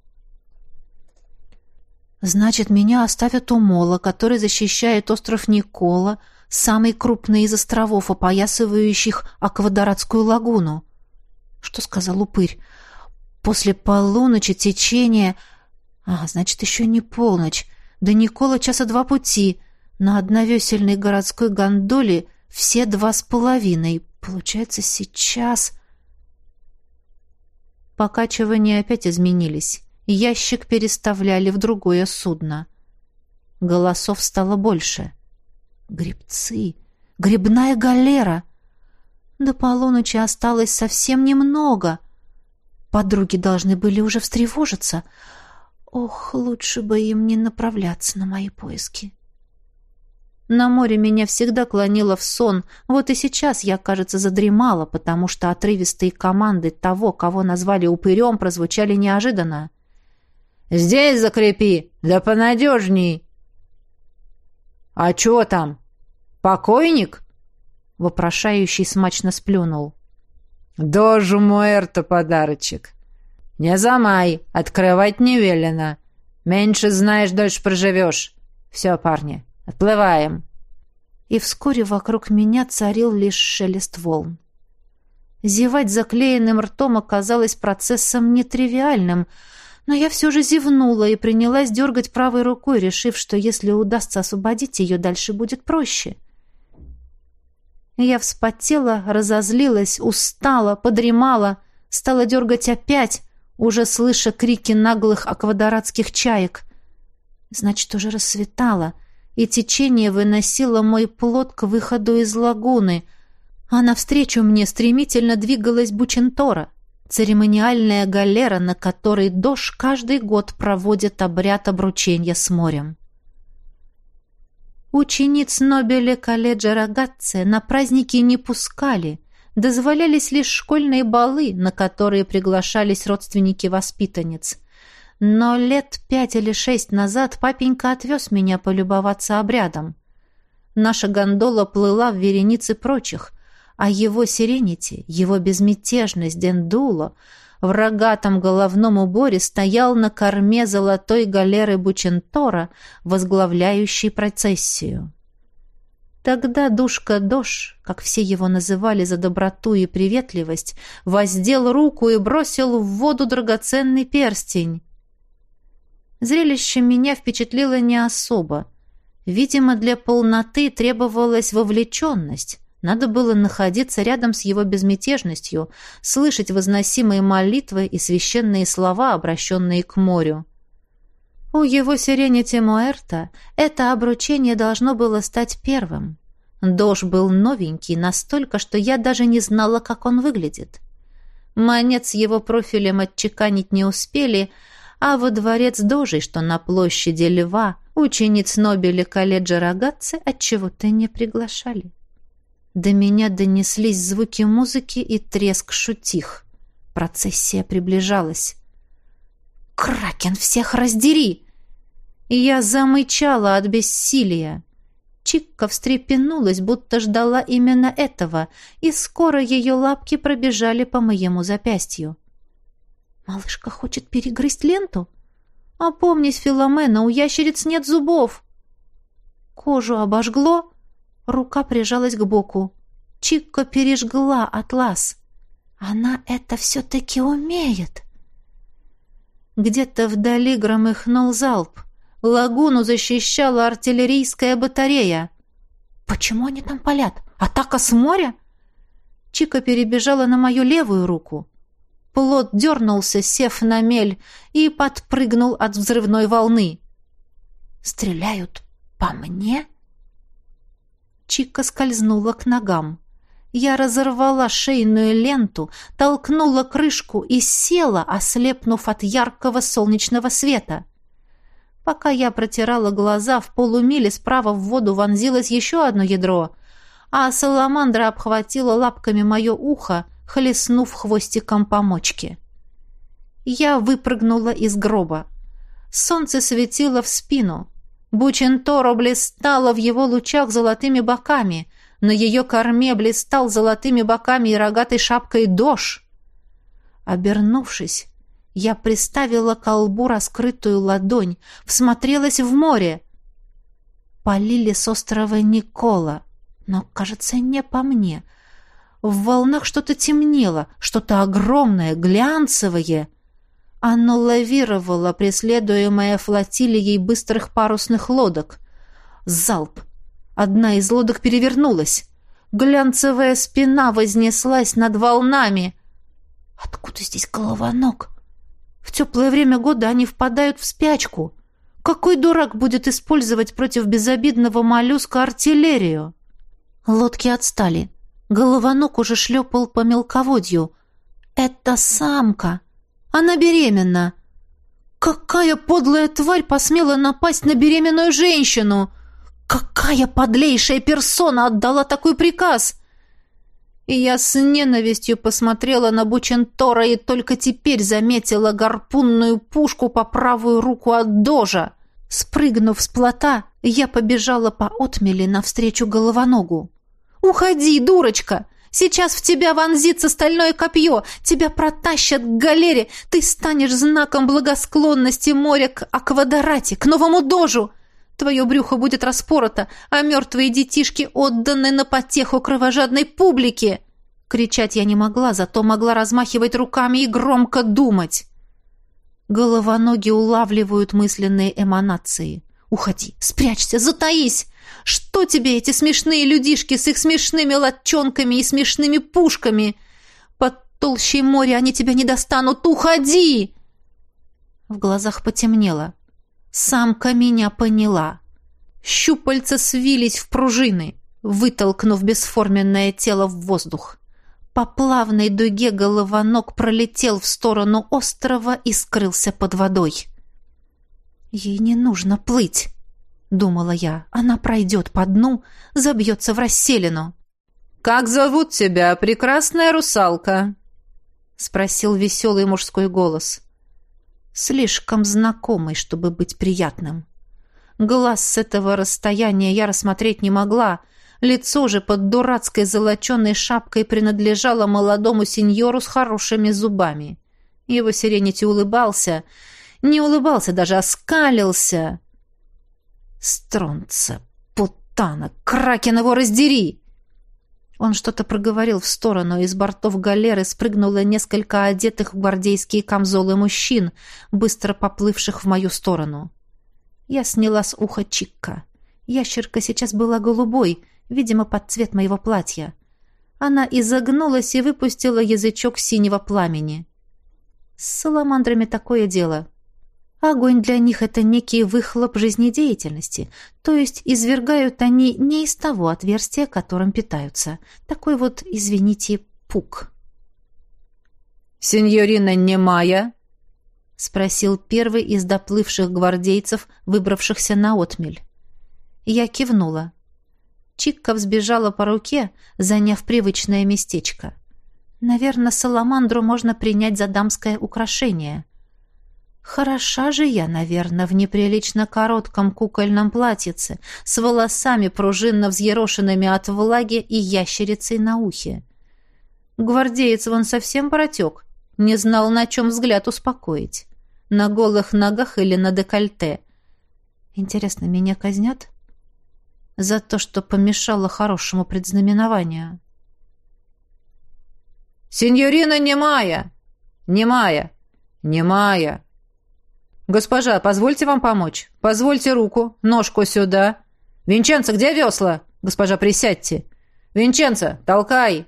«Значит, меня оставят у мола, который защищает остров Никола, самый крупный из островов, опоясывающих Аквадорадскую лагуну. Что сказал упырь? После полуночи течение... А, значит, еще не полночь. До Никола часа два пути. На одновесельной городской гондоле все два с половиной. Получается, сейчас... Покачивания опять изменились. Ящик переставляли в другое судно. Голосов стало больше. Гребцы! Грибная галера! До полуночи осталось совсем немного. Подруги должны были уже встревожиться. Ох, лучше бы им не направляться на мои поиски. На море меня всегда клонило в сон. Вот и сейчас я, кажется, задремала, потому что отрывистые команды того, кого назвали упырем, прозвучали неожиданно. «Здесь закрепи! Да понадежней!» «А чё там?» «Покойник?» — вопрошающий смачно сплюнул. «Дожу Муэрто подарочек. Не замай, открывать не велено. Меньше знаешь, дольше проживешь. Все, парни, отплываем». И вскоре вокруг меня царил лишь шелест волн. Зевать заклеенным ртом оказалось процессом нетривиальным — но я все же зевнула и принялась дергать правой рукой, решив, что если удастся освободить ее, дальше будет проще. Я вспотела, разозлилась, устала, подремала, стала дергать опять, уже слыша крики наглых аквадорадских чаек. Значит, уже рассветало, и течение выносило мой плод к выходу из лагуны, а навстречу мне стремительно двигалась Бучентора, церемониальная галера, на которой Дош каждый год проводит обряд обручения с морем. Учениц Нобеля колледжа Рогатце на праздники не пускали, дозволялись лишь школьные балы, на которые приглашались родственники воспитанниц. Но лет пять или шесть назад папенька отвез меня полюбоваться обрядом. Наша гондола плыла в веренице прочих, а его сиренити, его безмятежность Дендуло в рогатом головном уборе стоял на корме золотой галеры Бучентора, возглавляющей процессию. Тогда душка Дош, как все его называли за доброту и приветливость, воздел руку и бросил в воду драгоценный перстень. Зрелище меня впечатлило не особо. Видимо, для полноты требовалась вовлеченность. Надо было находиться рядом с его безмятежностью, слышать возносимые молитвы и священные слова, обращенные к морю. У его Сиренити Муэрта это обручение должно было стать первым. Дож был новенький настолько, что я даже не знала, как он выглядит. Монет с его профилем отчеканить не успели, а во дворец Дожей, что на площади Льва, учениц Нобеля колледжа Рогатцы отчего-то не приглашали. До меня донеслись звуки музыки и треск шутих. Процессия приближалась. «Кракен, всех раздери!» Я замычала от бессилия. Чикка встрепенулась, будто ждала именно этого, и скоро ее лапки пробежали по моему запястью. «Малышка хочет перегрызть ленту?» «Опомнись, Филомена, у ящериц нет зубов!» Кожу обожгло, Рука прижалась к боку. Чикко пережгла атлас. Она это все-таки умеет. Где-то вдали громыхнул залп. Лагуну защищала артиллерийская батарея. «Почему они там палят? Атака с моря?» Чика перебежала на мою левую руку. Плот дернулся, сев на мель, и подпрыгнул от взрывной волны. «Стреляют по мне?» Чика скользнула к ногам. Я разорвала шейную ленту, толкнула крышку и села, ослепнув от яркого солнечного света. Пока я протирала глаза, в полумиле справа в воду вонзилось еще одно ядро, а саламандра обхватила лапками мое ухо, хлестнув хвостиком по мочке. Я выпрыгнула из гроба. Солнце светило в спину. Бученторо блистало в его лучах золотыми боками. На ее корме блистал золотыми боками и рогатой шапкой дождь. Обернувшись, я приставила к колбу раскрытую ладонь, всмотрелась в море. Полили с острова Никола, но, кажется, не по мне. В волнах что-то темнело, что-то огромное, глянцевое. Оно лавировало, преследуемое флотилией быстрых парусных лодок. Залп. Одна из лодок перевернулась. Глянцевая спина вознеслась над волнами. Откуда здесь головоног? В теплое время года они впадают в спячку. Какой дурак будет использовать против безобидного моллюска артиллерию? Лодки отстали. Головонок уже шлепал по мелководью. «Это самка!» Она беременна. Какая подлая тварь посмела напасть на беременную женщину? Какая подлейшая персона отдала такой приказ? Я с ненавистью посмотрела на Бучентора и только теперь заметила гарпунную пушку по правую руку от дожа. Спрыгнув с плота, я побежала по отмели навстречу головоногу. «Уходи, дурочка! Сейчас в тебя вонзится стальное копье, тебя протащат к галере, ты станешь знаком благосклонности моря к Аквадорате, к новому дожу. Твое брюхо будет распорото, а мертвые детишки отданы на потеху кровожадной публике. Кричать я не могла, зато могла размахивать руками и громко думать. Головоноги улавливают мысленные эманации. Уходи, спрячься, затаись. Что тебе эти смешные людишки с их смешными латчонками и смешными пушками? Под толщей моря они тебя не достанут. Уходи!» В глазах потемнело. Самка меня поняла. Щупальца свились в пружины, вытолкнув бесформенное тело в воздух. По плавной дуге головонок пролетел в сторону острова и скрылся под водой. Ей не нужно плыть думала я. Она пройдет по дну, забьется в расселину. «Как зовут тебя, прекрасная русалка?» — спросил веселый мужской голос. Слишком знакомый, чтобы быть приятным. Глаз с этого расстояния я рассмотреть не могла. Лицо же под дурацкой золоченой шапкой принадлежало молодому сеньору с хорошими зубами. Его сиренити улыбался. Не улыбался, даже оскалился. Стронца, путана, кракен его раздери! Он что-то проговорил в сторону, из бортов галеры спрыгнуло несколько одетых в гвардейские камзолы мужчин, быстро поплывших в мою сторону. Я сняла с уха Чикка. Ящерка сейчас была голубой, видимо, под цвет моего платья. Она изогнулась и выпустила язычок синего пламени. С саламандрами такое дело. Огонь для них — это некий выхлоп жизнедеятельности, то есть извергают они не из того отверстия, которым питаются. Такой вот, извините, пук. «Сеньорина Немая?» — спросил первый из доплывших гвардейцев, выбравшихся на отмель. Я кивнула. Чикка взбежала по руке, заняв привычное местечко. Наверное, саламандру можно принять за дамское украшение — Хороша же я, наверное, в неприлично коротком кукольном платьице, с волосами пружинно взъерошенными от влаги и ящерицей на ухе. Гвардеец вон совсем протек, не знал, на чем взгляд успокоить. На голых ногах или на декольте. Интересно, меня казнят? За то, что помешало хорошему предзнаменованию. «Синьорина Немая! Немая! Немая!» «Госпожа, позвольте вам помочь. Позвольте руку, ножку сюда. Винченцо, где весла? Госпожа, присядьте. Винченцо, толкай!»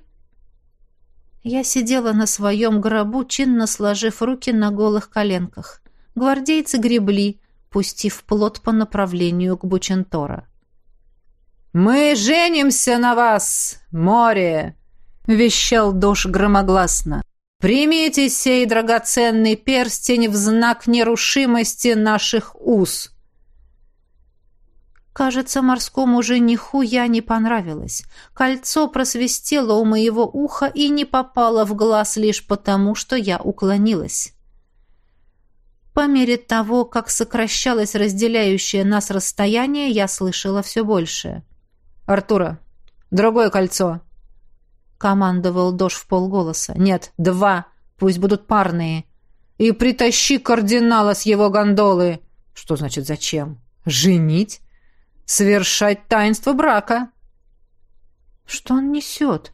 Я сидела на своем гробу, чинно сложив руки на голых коленках. Гвардейцы гребли, пустив плот по направлению к Бучентора. «Мы женимся на вас, море! — вещал Дош громогласно. «Примите сей драгоценный перстень в знак нерушимости наших уз». Кажется, морскому жениху я не понравилось. Кольцо просвистело у моего уха и не попало в глаз лишь потому, что я уклонилась. По мере того, как сокращалось разделяющее нас расстояние, я слышала все больше. «Артура, другое кольцо!» Командовал Дош в полголоса. «Нет, два. Пусть будут парные. И притащи кардинала с его гондолы!» «Что значит зачем? Женить?» совершать таинство брака. Что он несет?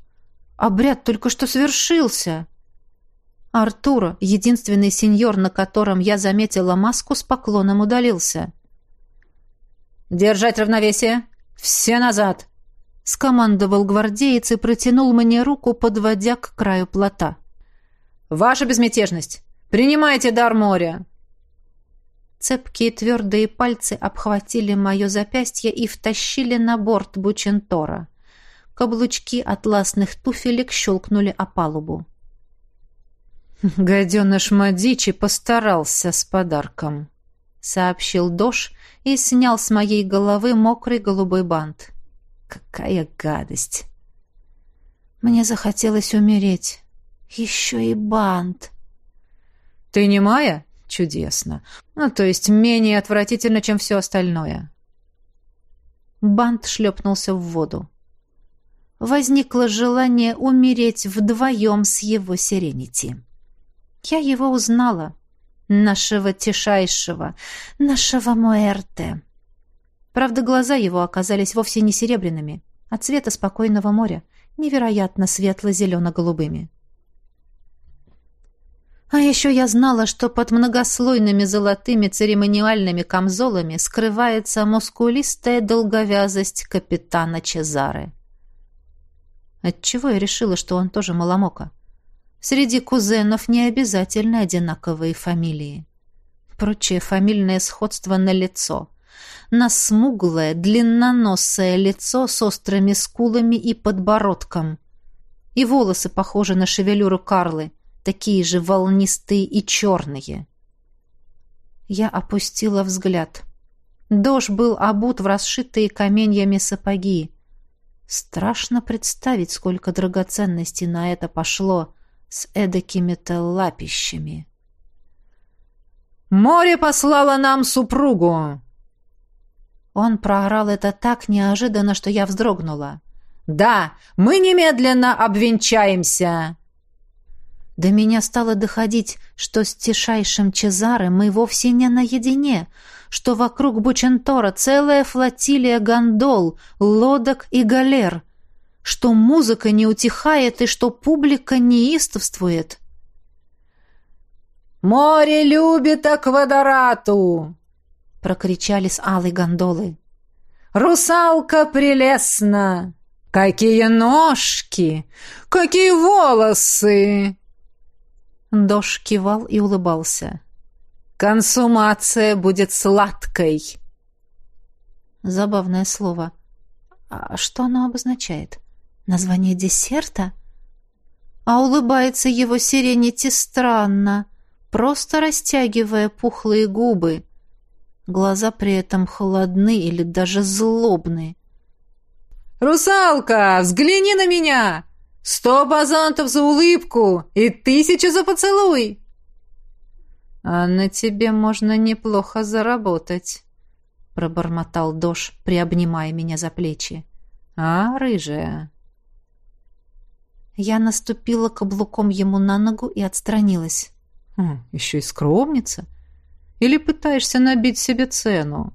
Обряд только что совершился. Артур, единственный сеньор, на котором я заметила маску, с поклоном удалился. «Держать равновесие! Все назад!» — скомандовал гвардеец и протянул мне руку, подводя к краю плота. «Ваша безмятежность! Принимайте дар моря!» Цепкие твердые пальцы обхватили мое запястье и втащили на борт Бучентора. Каблучки атласных туфелек щелкнули о палубу. «Гаденыш Мадичи постарался с подарком», — сообщил Дош и снял с моей головы мокрый голубой бант. «Какая гадость!» Мне захотелось умереть. Еще и бант. «Ты не Майя?» Чудесно. Ну, то есть менее отвратительно, чем все остальное. Бант шлепнулся в воду. Возникло желание умереть вдвоем с его сиренити. Я его узнала. Нашего тишайшего, нашего Муэрте. Правда, глаза его оказались вовсе не серебряными, а цвета спокойного моря, невероятно светло-зелено-голубыми. А еще я знала, что под многослойными золотыми церемониальными камзолами скрывается мускулистая долговязость капитана Чезары. Отчего я решила, что он тоже маломока? Среди кузенов не обязательно одинаковые фамилии. Прочее фамильное сходство на лицо. На смуглое, длинноносое лицо с острыми скулами и подбородком. И волосы похожи на шевелюру Карлы — такие же волнистые и черные. Я опустила взгляд. Дож был обут в расшитые каменьями сапоги. Страшно представить, сколько драгоценностей на это пошло с эдакими-то лапищами. «Море послало нам супругу!» Он проорал это так неожиданно, что я вздрогнула. «Да, мы немедленно обвенчаемся!» До меня стало доходить, что с тишайшим Чезаре мы вовсе не наедине, что вокруг Бучентора целая флотилия гондол, лодок и галер, что музыка не утихает и что публика неистовствует. «Море любит аквадорату!» — прокричали с алой гондолы. «Русалка прелестна! Какие ножки! Какие волосы!» Дош кивал и улыбался. «Консумация будет сладкой!» Забавное слово. А что оно обозначает? Название десерта? А улыбается его сиренити странно, просто растягивая пухлые губы. Глаза при этом холодны или даже злобны. «Русалка, взгляни на меня!» Сто базантов за улыбку и тысяча за поцелуй!» «А на тебе можно неплохо заработать», — пробормотал Дош, приобнимая меня за плечи. «А, рыжая?» Я наступила каблуком ему на ногу и отстранилась. Хм, «Еще и скромница? Или пытаешься набить себе цену?»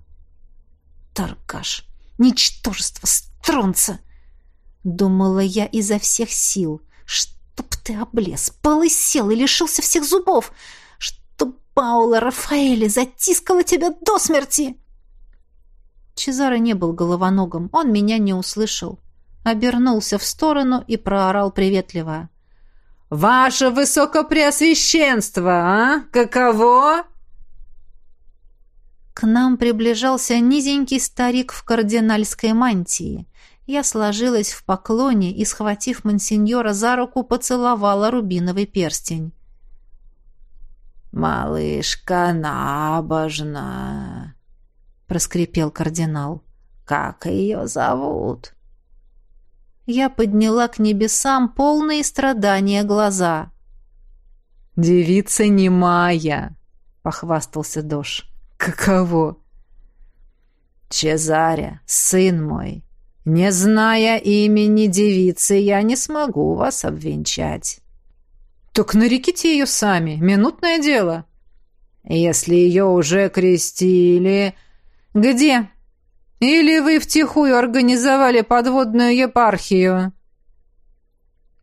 «Таркаш! Ничтожество! Стронца!» Думала я изо всех сил. Чтоб ты облез, полысел и лишился всех зубов. Чтоб Паула Рафаэли затискала тебя до смерти. Чезаро не был головоногом, он меня не услышал. Обернулся в сторону и проорал приветливо. «Ваше Высокопреосвященство, а? Каково?» К нам приближался низенький старик в кардинальской мантии. Я сложилась в поклоне и, схватив мансиньора за руку, поцеловала рубиновый перстень. «Малышка набожна», — проскрипел кардинал. «Как ее зовут?» Я подняла к небесам полные страдания глаза. «Девица немая», — похвастался Дош. «Каково?» «Чезаря, сын мой, не зная имени девицы, я не смогу вас обвенчать». «Так нареките ее сами, минутное дело». «Если ее уже крестили...» «Где?» «Или вы втихую организовали подводную епархию?»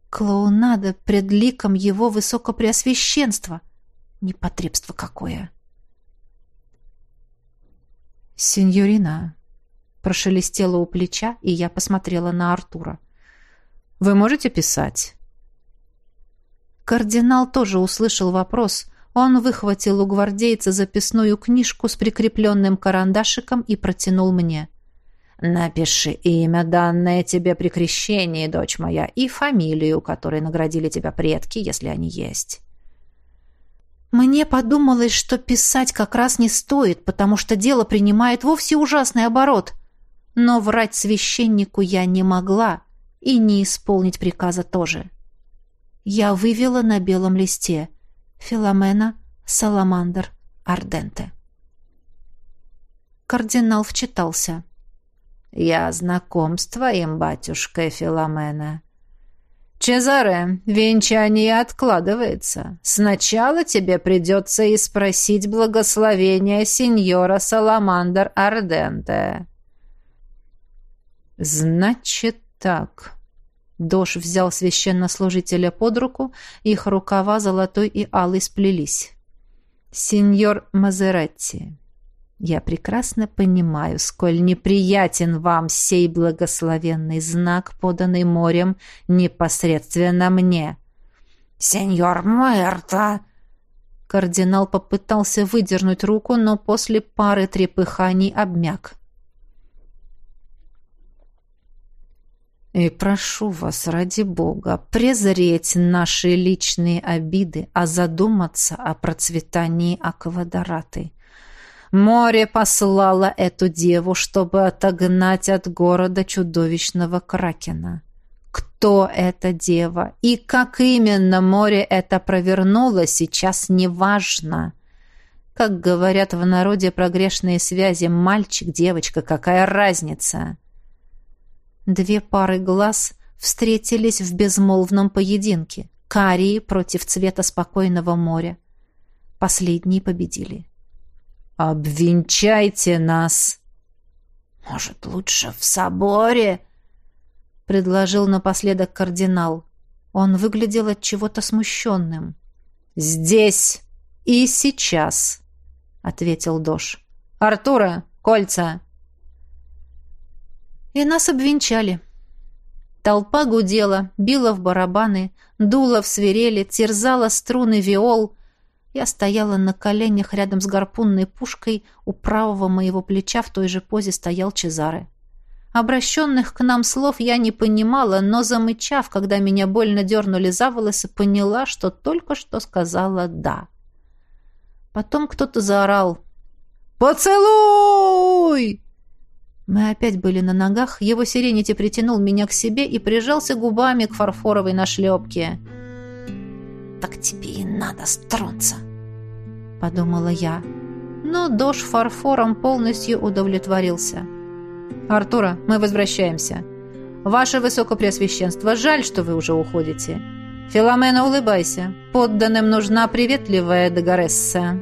Клоунада пред ликом его высокопреосвященства. Непотребство какое! «Сеньорина», — прошелестело у плеча, и я посмотрела на Артура. «Вы можете писать?» Кардинал тоже услышал вопрос. Он выхватил у гвардейца записную книжку с прикрепленным карандашиком и протянул мне. «Напиши имя, данное тебе при крещении, дочь моя, и фамилию, которой наградили тебя предки, если они есть». Мне подумалось, что писать как раз не стоит, потому что дело принимает вовсе ужасный оборот. Но врать священнику я не могла, и не исполнить приказа тоже. Я вывела на белом листе «Филомена, Саламандр, Арденте». Кардинал вчитался. «Я знаком с твоим батюшкой Филомена. «Чезаре, венчание откладывается. Сначала тебе придется и спросить благословения сеньора Саламандр Арденте». «Значит так». Дош взял священнослужителя под руку, их рукава золотой и алый сплелись. «Сеньор Мазератти, я прекрасно понимаю, сколь неприятен вам сей благословенный знак, поданный морем непосредственно мне. «Сеньор Муэрта!» Кардинал попытался выдернуть руку, но после пары трепыханий обмяк. И прошу вас, ради Бога, презреть наши личные обиды, а задуматься о процветании Аквадораты. Море послало эту деву, чтобы отогнать от города чудовищного кракена. Кто эта дева и как именно море это провернуло, сейчас не важно. Как говорят в народе про грешные связи, мальчик, девочка, какая разница? Две пары глаз встретились в безмолвном поединке. Карии против цвета спокойного моря. Последние победили. «Обвенчайте нас!» «Может, лучше в соборе?» — предложил напоследок кардинал. Он выглядел от чего-то смущенным. «Здесь и сейчас», — ответил Дош. «Артура, кольца!» И нас обвенчали. Толпа гудела, била в барабаны, дула в свирели, терзала струны виол — я стояла на коленях рядом с гарпунной пушкой, у правого моего плеча в той же позе стоял Чезаре. Обращенных к нам слов я не понимала, но, замычав, когда меня больно дернули за волосы, поняла, что только что сказала «да». Потом кто-то заорал «Поцелуй!» Мы опять были на ногах, его сиренити притянул меня к себе и прижался губами к фарфоровой нашлепке так тебе и надо стронться», — подумала я. Но Дош фарфором полностью удовлетворился. «Артура, мы возвращаемся. Ваше Высокопреосвященство, жаль, что вы уже уходите. Филомена, улыбайся. Подданным нужна приветливая Дагоресса».